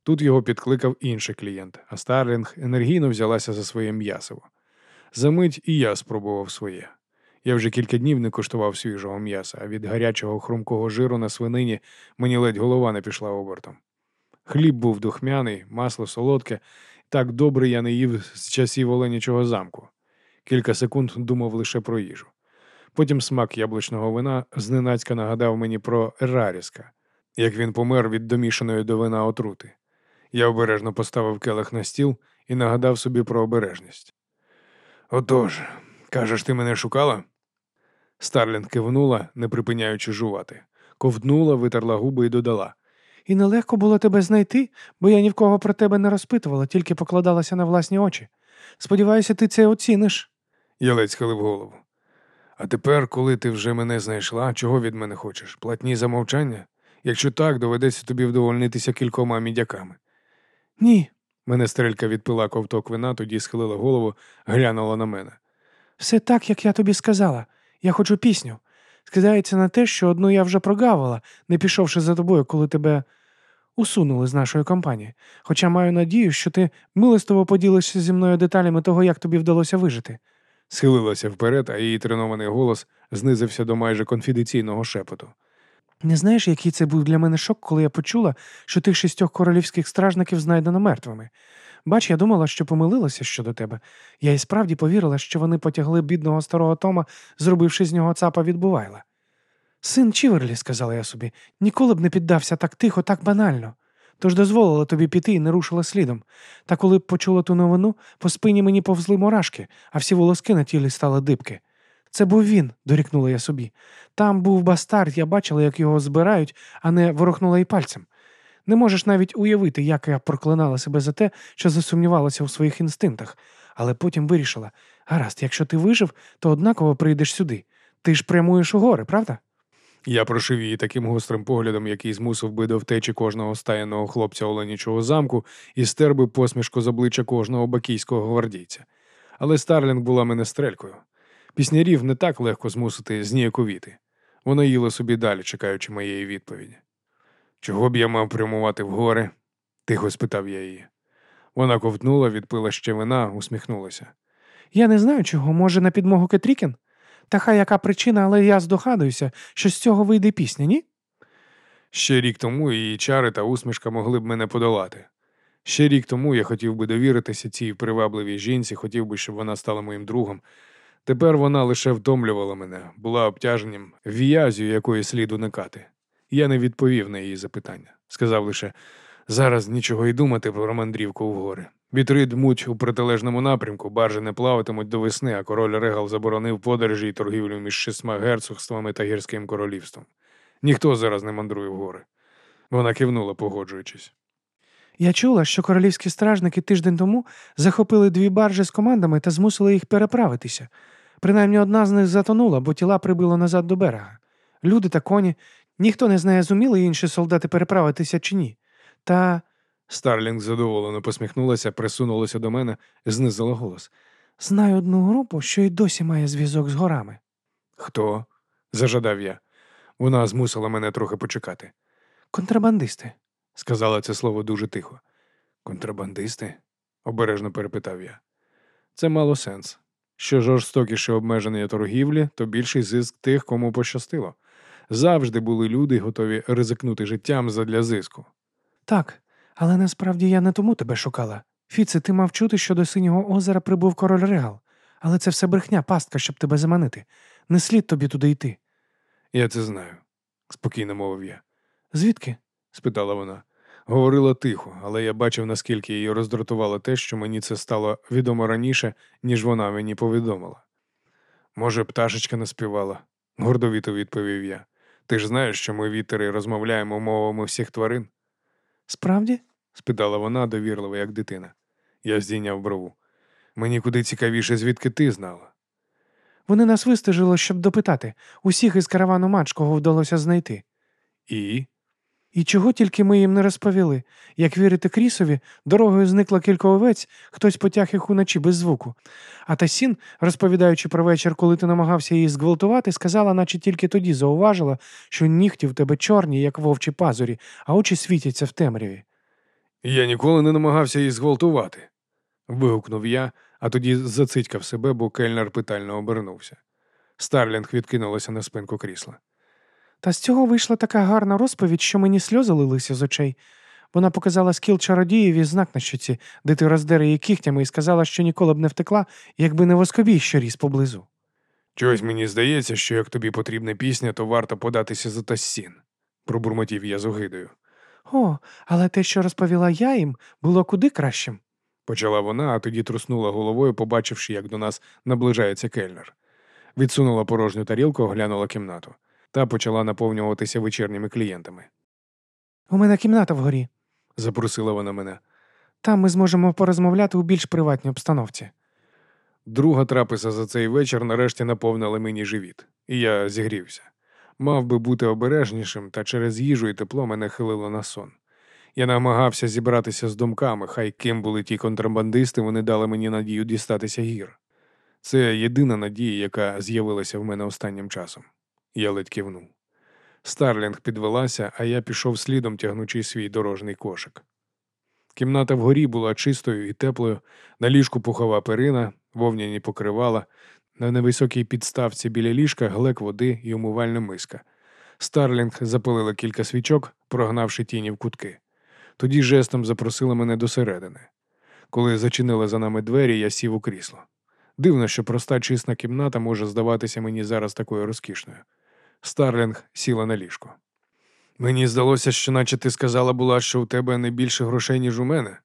Тут його підкликав інший клієнт, а Старлінг енергійно взялася за своє м'ясиво. Замить і я спробував своє. Я вже кілька днів не коштував свіжого м'яса, а від гарячого хрумкого жиру на свинині мені ледь голова не пішла обертом. Хліб був духмяний, масло солодке, так добре я не їв з часів Оленячого замку. Кілька секунд думав лише про їжу. Потім смак яблучного вина зненацька нагадав мені про Ераріска, як він помер від домішаної до вина отрути. Я обережно поставив келих на стіл і нагадав собі про обережність. Отож, кажеш, ти мене шукала? Старлін кивнула, не припиняючи жувати, ковтнула, витерла губи і додала. І нелегко було тебе знайти, бо я ні в кого про тебе не розпитувала, тільки покладалася на власні очі. Сподіваюся, ти це оціниш. Я ледь схилив голову. А тепер, коли ти вже мене знайшла, чого від мене хочеш? Платні за мовчання? Якщо так, доведеться тобі вдовольнитися кількома мідяками. Ні, Мене стрелька відпила ковток вина, тоді схилила голову, глянула на мене. все так, як я тобі сказала. Я хочу пісню. Скидається на те, що одну я вже прогавила, не пішовши за тобою, коли тебе усунули з нашої компанії. Хоча маю надію, що ти милостиво поділишся зі мною деталями того, як тобі вдалося вижити. Схилилася вперед, а її тренований голос знизився до майже конфіденційного шепоту. Не знаєш, який це був для мене шок, коли я почула, що тих шістьох королівських стражників знайдено мертвими. Бач, я думала, що помилилася щодо тебе. Я і справді повірила, що вони потягли бідного старого Тома, зробивши з нього цапа від Бувайла. Син Чіверлі, сказала я собі, ніколи б не піддався так тихо, так банально. тож дозволила тобі піти і не рушила слідом. Та коли почула ту новину, по спині мені повзли мурашки, а всі волоски на тілі стали дибки. Це був він, дорікнула я собі. Там був бастард, я бачила, як його збирають, а не ворухнула й пальцем. Не можеш навіть уявити, як я проклинала себе за те, що засумнівалася у своїх інстинктах, але потім вирішила: гаразд, якщо ти вижив, то однаково прийдеш сюди. Ти ж прямуєш у гори, правда? Я прошив її таким гострим поглядом, який змусив би до втечі кожного стаєного хлопця Оленічого замку і стер би посмішку з обличчя кожного бакійського гвардійця. Але Старлінг була мене стрелькою. Піснярів не так легко змусити зніяковіти. Вона їла собі далі, чекаючи моєї відповіді. Чого б я мав прямувати в гори? тихо спитав я її. Вона ковтнула, відпила ще вина, усміхнулася. Я не знаю чого, може, на підмогу Кетрікін? Та хай яка причина, але я здогадуюся, що з цього вийде пісня, ні? Ще рік тому її чари та усмішка могли б мене подолати. Ще рік тому я хотів би довіритися цій привабливій жінці, хотів би, щоб вона стала моїм другом. Тепер вона лише втомлювала мене, була обтяженням, в'язю, якої слід уникати. Я не відповів на її запитання. Сказав лише зараз нічого й думати про мандрівку в гори. Вітри дмуть у протилежному напрямку, баржі не плаватимуть до весни, а король Регал заборонив подорожі й торгівлю між шістьма герцогствами та гірським королівством. Ніхто зараз не мандрує в гори. Вона кивнула, погоджуючись. Я чула, що королівські стражники тиждень тому захопили дві баржі з командами та змусили їх переправитися. Принаймні одна з них затонула, бо тіла прибило назад до берега. Люди та коні, ніхто не знає, зуміли інші солдати переправитися чи ні. Та Старлінг задоволено посміхнулася, присунулася до мене, знизила голос. знаю одну групу, що й досі має зв'язок з горами. Хто? зажадав я. Вона змусила мене трохи почекати. Контрабандисти. Сказала це слово дуже тихо. Контрабандисти? обережно перепитав я. Це мало сенс. Що жорстокіше обмеження торгівлі, то більший зиск тих, кому пощастило. Завжди були люди, готові ризикнути життям задля зиску. Так, але насправді я не тому тебе шукала. Фіце, ти мав чути, що до синього озера прибув король Регал. Але це все брехня, пастка, щоб тебе заманити. Не слід тобі туди йти. Я це знаю, спокійно мовив я. Звідки? спитала вона. Говорила тихо, але я бачив, наскільки її роздратувало те, що мені це стало відомо раніше, ніж вона мені повідомила. Може, пташечка наспівала, гордовіто відповів я. Ти ж знаєш, що ми вітери розмовляємо мовами всіх тварин? Справді? спитала вона, довірливо, як дитина. Я здійняв брову. Мені куди цікавіше, звідки ти знала. Вони нас вистежили, щоб допитати усіх із каравану мач, кого вдалося знайти. І? І чого тільки ми їм не розповіли. Як вірити Крісові, дорогою зникло кілька овець, хтось потяг їх уночі без звуку. А Тасін, розповідаючи про вечір, коли ти намагався її зґвалтувати, сказала, наче тільки тоді зауважила, що нігті в тебе чорні, як вовчі пазурі, а очі світяться в темряві. Я ніколи не намагався її зґвалтувати. вигукнув я, а тоді зацитькав себе, бо кельнер питально обернувся. Старлінг відкинулася на спинку крісла. Та з цього вийшла така гарна розповідь, що мені сльози лилися з очей. Вона показала скіл чародієві знак на щоці, де ти роздер її кігтями і сказала, що ніколи б не втекла, якби не воскобій, що ріс поблизу. Чогось мені здається, що як тобі потрібна пісня, то варто податися за Тассін, пробурмотів я з огидою. О, але те, що розповіла я їм, було куди кращим. Почала вона, а тоді труснула головою, побачивши, як до нас наближається кельнер. Відсунула порожню тарілку, оглянула кімнату та почала наповнюватися вечірніми клієнтами. У мене кімната вгорі. Запросила вона мене. Там ми зможемо порозмовляти у більш приватній обстановці. Друга трапеза за цей вечір нарешті наповнила мені живіт, і я зігрівся. Мав би бути обережнішим, та через їжу і тепло мене хилило на сон. Я намагався зібратися з думками, хай ким були ті контрабандисти, вони дали мені надію дістатися гір. Це єдина надія, яка з'явилася в мене останнім часом. Я ледь кивнув. Старлінг підвелася, а я пішов слідом, тягнучи свій дорожній кошик. Кімната вгорі була чистою і теплою, на ліжку пухова перина, вовняні покривала, на невисокій підставці біля ліжка глек води і умивальна миска. Старлінг запалила кілька свічок, прогнавши тіні в кутки. Тоді жестом запросила мене досередини. Коли зачинили за нами двері, я сів у крісло. Дивно, що проста чиста кімната може здаватися мені зараз такою розкішною. Старлінг сіла на ліжко. Мені здалося, що наче ти сказала була, що у тебе не більше грошей, ніж у мене,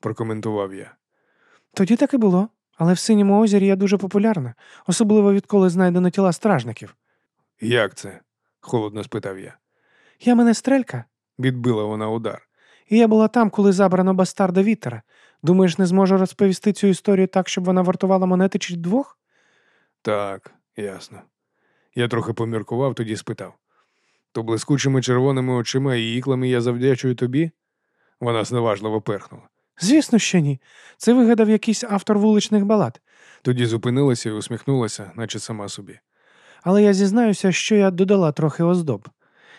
прокоментував я. Тоді так і було. Але в синьому озері я дуже популярна, особливо відколи знайдено тіла стражників. Як це? холодно спитав я. Я мене стрелька, Відбила вона удар. і я була там, коли забрано бастарда Вітера. Думаєш, не зможу розповісти цю історію так, щоб вона вартувала монети чи двох? Так, ясно. Я трохи поміркував, тоді спитав. То блискучими червоними очима і іклами я завдячую тобі? Вона зневажливо перхнула. Звісно, що ні. Це вигадав якийсь автор вуличних балад. Тоді зупинилася і усміхнулася, наче сама собі. Але я зізнаюся, що я додала трохи оздоб.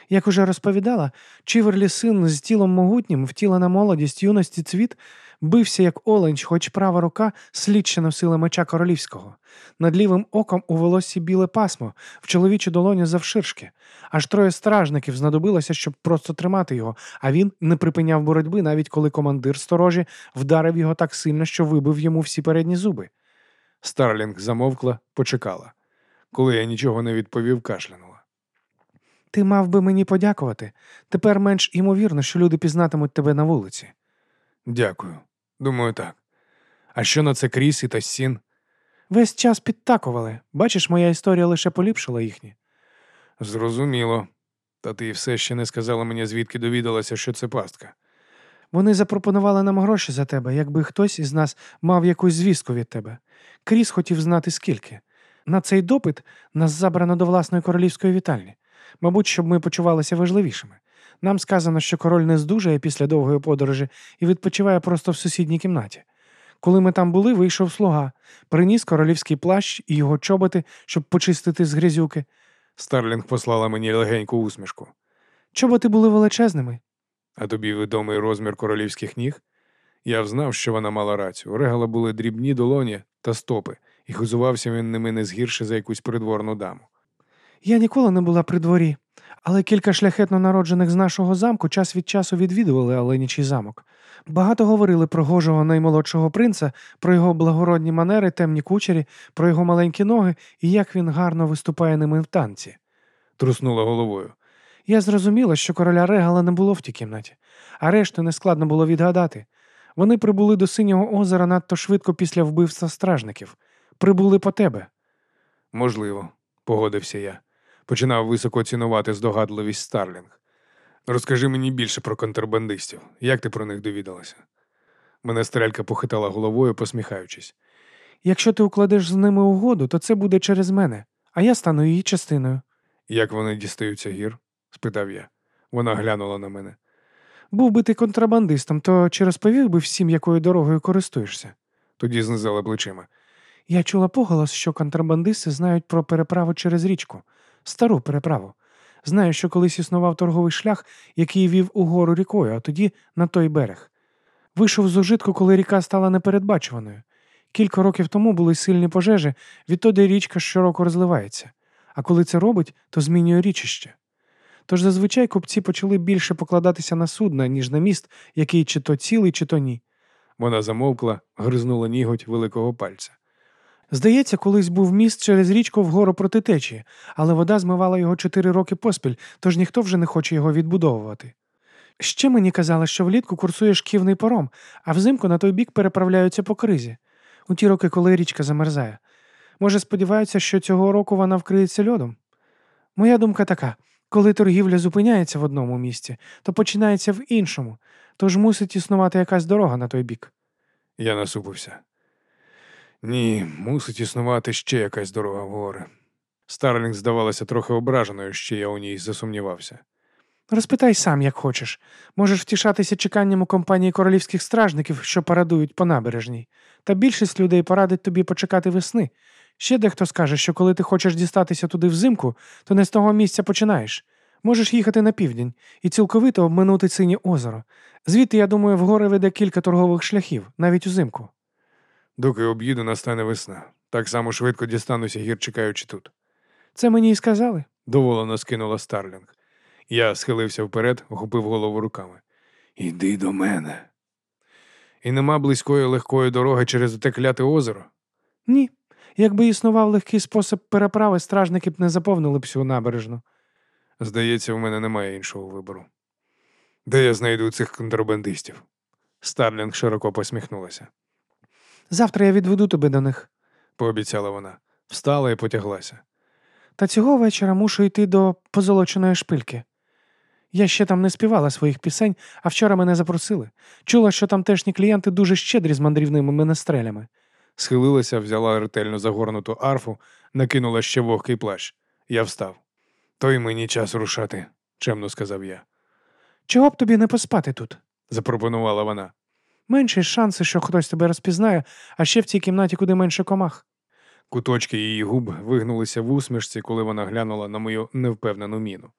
Як уже розповідала, Чіверлі син з тілом могутнім, втілена молодість, юності цвіт, бився як оленч, хоч права рука слідче носила меча королівського. Над лівим оком у волоссі біле пасмо, в чоловічу долоню завширшки. Аж троє стражників знадобилося, щоб просто тримати його, а він не припиняв боротьби, навіть коли командир сторожі вдарив його так сильно, що вибив йому всі передні зуби. Старлінг замовкла, почекала. Коли я нічого не відповів, кашлянула. Ти мав би мені подякувати. Тепер менш імовірно, що люди пізнатимуть тебе на вулиці. Дякую. Думаю, так. А що на це Кріс і Тассін? Весь час підтакували. Бачиш, моя історія лише поліпшила їхні. Зрозуміло. Та ти все ще не сказала мені, звідки довідалася, що це пастка. Вони запропонували нам гроші за тебе, якби хтось із нас мав якусь звістку від тебе. Кріс хотів знати скільки. На цей допит нас забрано до власної королівської вітальні. Мабуть, щоб ми почувалися важливішими. Нам сказано, що король не здужає після довгої подорожі і відпочиває просто в сусідній кімнаті. Коли ми там були, вийшов слуга, приніс королівський плащ і його чоботи, щоб почистити з грязюки. Старлінг послала мені легеньку усмішку. Чоботи були величезними. А тобі відомий розмір королівських ніг? Я взнав, що вона мала рацію. У Регала були дрібні долоні та стопи, і хизувався він ними не згірше за якусь придворну даму. Я ніколи не була при дворі, але кілька шляхетно народжених з нашого замку час від часу відвідували Оленічий замок. Багато говорили про гожого наймолодшого принца, про його благородні манери, темні кучері, про його маленькі ноги і як він гарно виступає ними в танці. Труснула головою. Я зрозуміла, що короля Регала не було в тій кімнаті, а решту нескладно було відгадати. Вони прибули до синього озера надто швидко після вбивства стражників. Прибули по тебе. Можливо, погодився я. Починав високо цінувати здогадливість Старлінг. Розкажи мені більше про контрабандистів. Як ти про них довідалася? Мене стрелька похитала головою, посміхаючись. Якщо ти укладеш з ними угоду, то це буде через мене, а я стану її частиною. Як вони дістаються гір? спитав я. Вона глянула на мене. Був би ти контрабандистом, то чи розповів би всім, якою дорогою користуєшся? Тоді знизала плечима. Я чула поголос, що контрабандисти знають про переправу через річку, стару переправу. Знаю, що колись існував торговий шлях, який вів угору рікою, а тоді на той берег. Вийшов з ужитку, коли ріка стала непередбачуваною. Кілька років тому були сильні пожежі, відтоді річка щороку розливається, а коли це робить, то змінює річище. Тож зазвичай купці почали більше покладатися на судна, ніж на міст, який чи то цілий, чи то ні. Вона замовкла, гризнула ніготь великого пальця. Здається, колись був міст через річку вгору проти течії, але вода змивала його чотири роки поспіль, тож ніхто вже не хоче його відбудовувати. Ще мені казали, що влітку курсує шківний паром, а взимку на той бік переправляються по кризі. У ті роки, коли річка замерзає. Може, сподіваються, що цього року вона вкриється льодом? Моя думка така: коли торгівля зупиняється в одному місці, то починається в іншому, тож мусить існувати якась дорога на той бік. Я насупився. Ні, мусить існувати ще якась дорога в гори. Старлінг здавалася трохи ображеною, що я у ній засумнівався. Розпитай сам, як хочеш. Можеш втішатися чеканням у компанії королівських стражників, що парадують по набережній. Та більшість людей порадить тобі почекати весни. Ще дехто скаже, що коли ти хочеш дістатися туди взимку, то не з того місця починаєш. Можеш їхати на південь і цілковито обминути синє озеро. Звідти, я думаю, в гори веде кілька торгових шляхів, навіть узимку. Доки об'їду, настане весна. Так само швидко дістануся гір, чекаючи тут. Це мені і сказали. Доволено скинула Старлінг. Я схилився вперед, охопив голову руками. Іди до мене. І нема близької легкої дороги через оте кляте озеро. Ні. Якби існував легкий спосіб переправи, стражники б не заповнили б всю набережну. Здається, в мене немає іншого вибору. Де я знайду цих контрабандистів? Старлінг широко посміхнулася. Завтра я відведу тебе до них. Пообіцяла вона. Встала і потяглася. Та цього вечора мушу йти до позолоченої шпильки. Я ще там не співала своїх пісень, а вчора мене запросили. Чула, що тамтешні клієнти дуже щедрі з мандрівними менестрелями. Схилилася, взяла ретельно загорнуту арфу, накинула ще вогкий плащ. Я встав. То й мені час рушати, чемно сказав я. Чого б тобі не поспати тут? Запропонувала вона. Менші шанси, що хтось тебе розпізнає, а ще в цій кімнаті куди менше комах. Куточки її губ вигнулися в усмішці, коли вона глянула на мою невпевнену міну.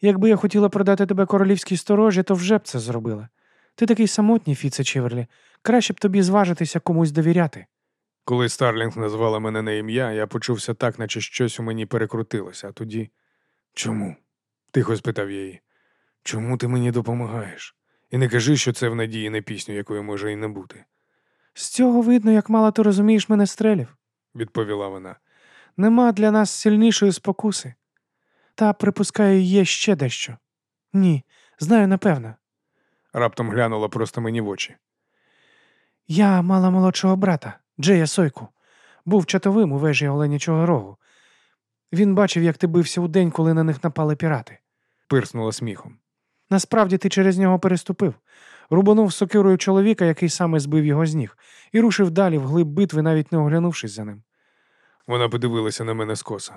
Якби я хотіла продати тебе королівській сторожі, то вже б це зробила. Ти такий самотній, Фіце Чіверлі. Краще б тобі зважитися комусь довіряти. Коли Старлінг назвала мене на ім'я, я почувся так, наче щось у мені перекрутилося, а тоді. Чому? тихо спитав я її. Чому ти мені допомагаєш? І не кажи, що це в надії на пісню, якої може і не бути, З цього видно, як мало ти розумієш мене стрелів. відповіла вона. Нема для нас сильнішої спокуси. Та, припускаю, є ще дещо. Ні, знаю напевно. Раптом глянула просто мені в очі. Я мала молодшого брата, Джея Сойку. Був чатовим у вежі Оленячого рогу. Він бачив, як ти бився у день, коли на них напали пірати. Пирснула сміхом. Насправді ти через нього переступив, рубанув сокирою чоловіка, який саме збив його з ніг, і рушив далі в глиб битви, навіть не оглянувшись за ним. Вона подивилася на мене скоса.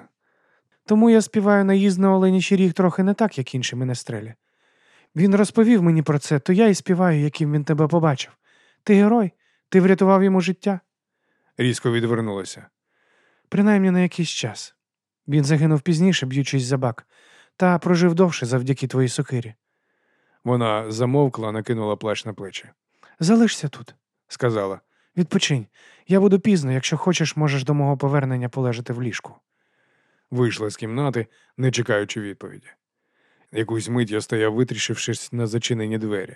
Тому я співаю наїзд на Оленячий ріг трохи не так, як інші менестрелі. Він розповів мені про це, то я і співаю, яким він тебе побачив. Ти герой, ти врятував йому життя, Різко відвернулася. принаймні на якийсь час. Він загинув пізніше, б'ючись за бак, та прожив довше завдяки твоїй сокирі. Вона замовкла, накинула плащ на плечі. Залишся тут, Сказала. відпочинь. Я буду пізно, якщо хочеш, можеш до мого повернення полежати в ліжку. Вийшла з кімнати, не чекаючи відповіді. Якусь мить я стояв, витрішившись на зачинені двері.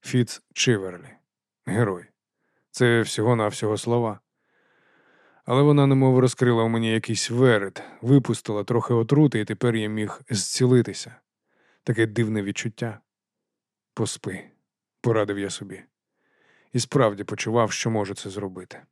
Фіц Чиверлі. Герой. Це всього-навсього слова. Але вона немов розкрила у мені якийсь верет, випустила трохи отрути, і тепер я міг зцілитися. Таке дивне відчуття. Поспи, порадив я собі. І справді почував, що можу це зробити.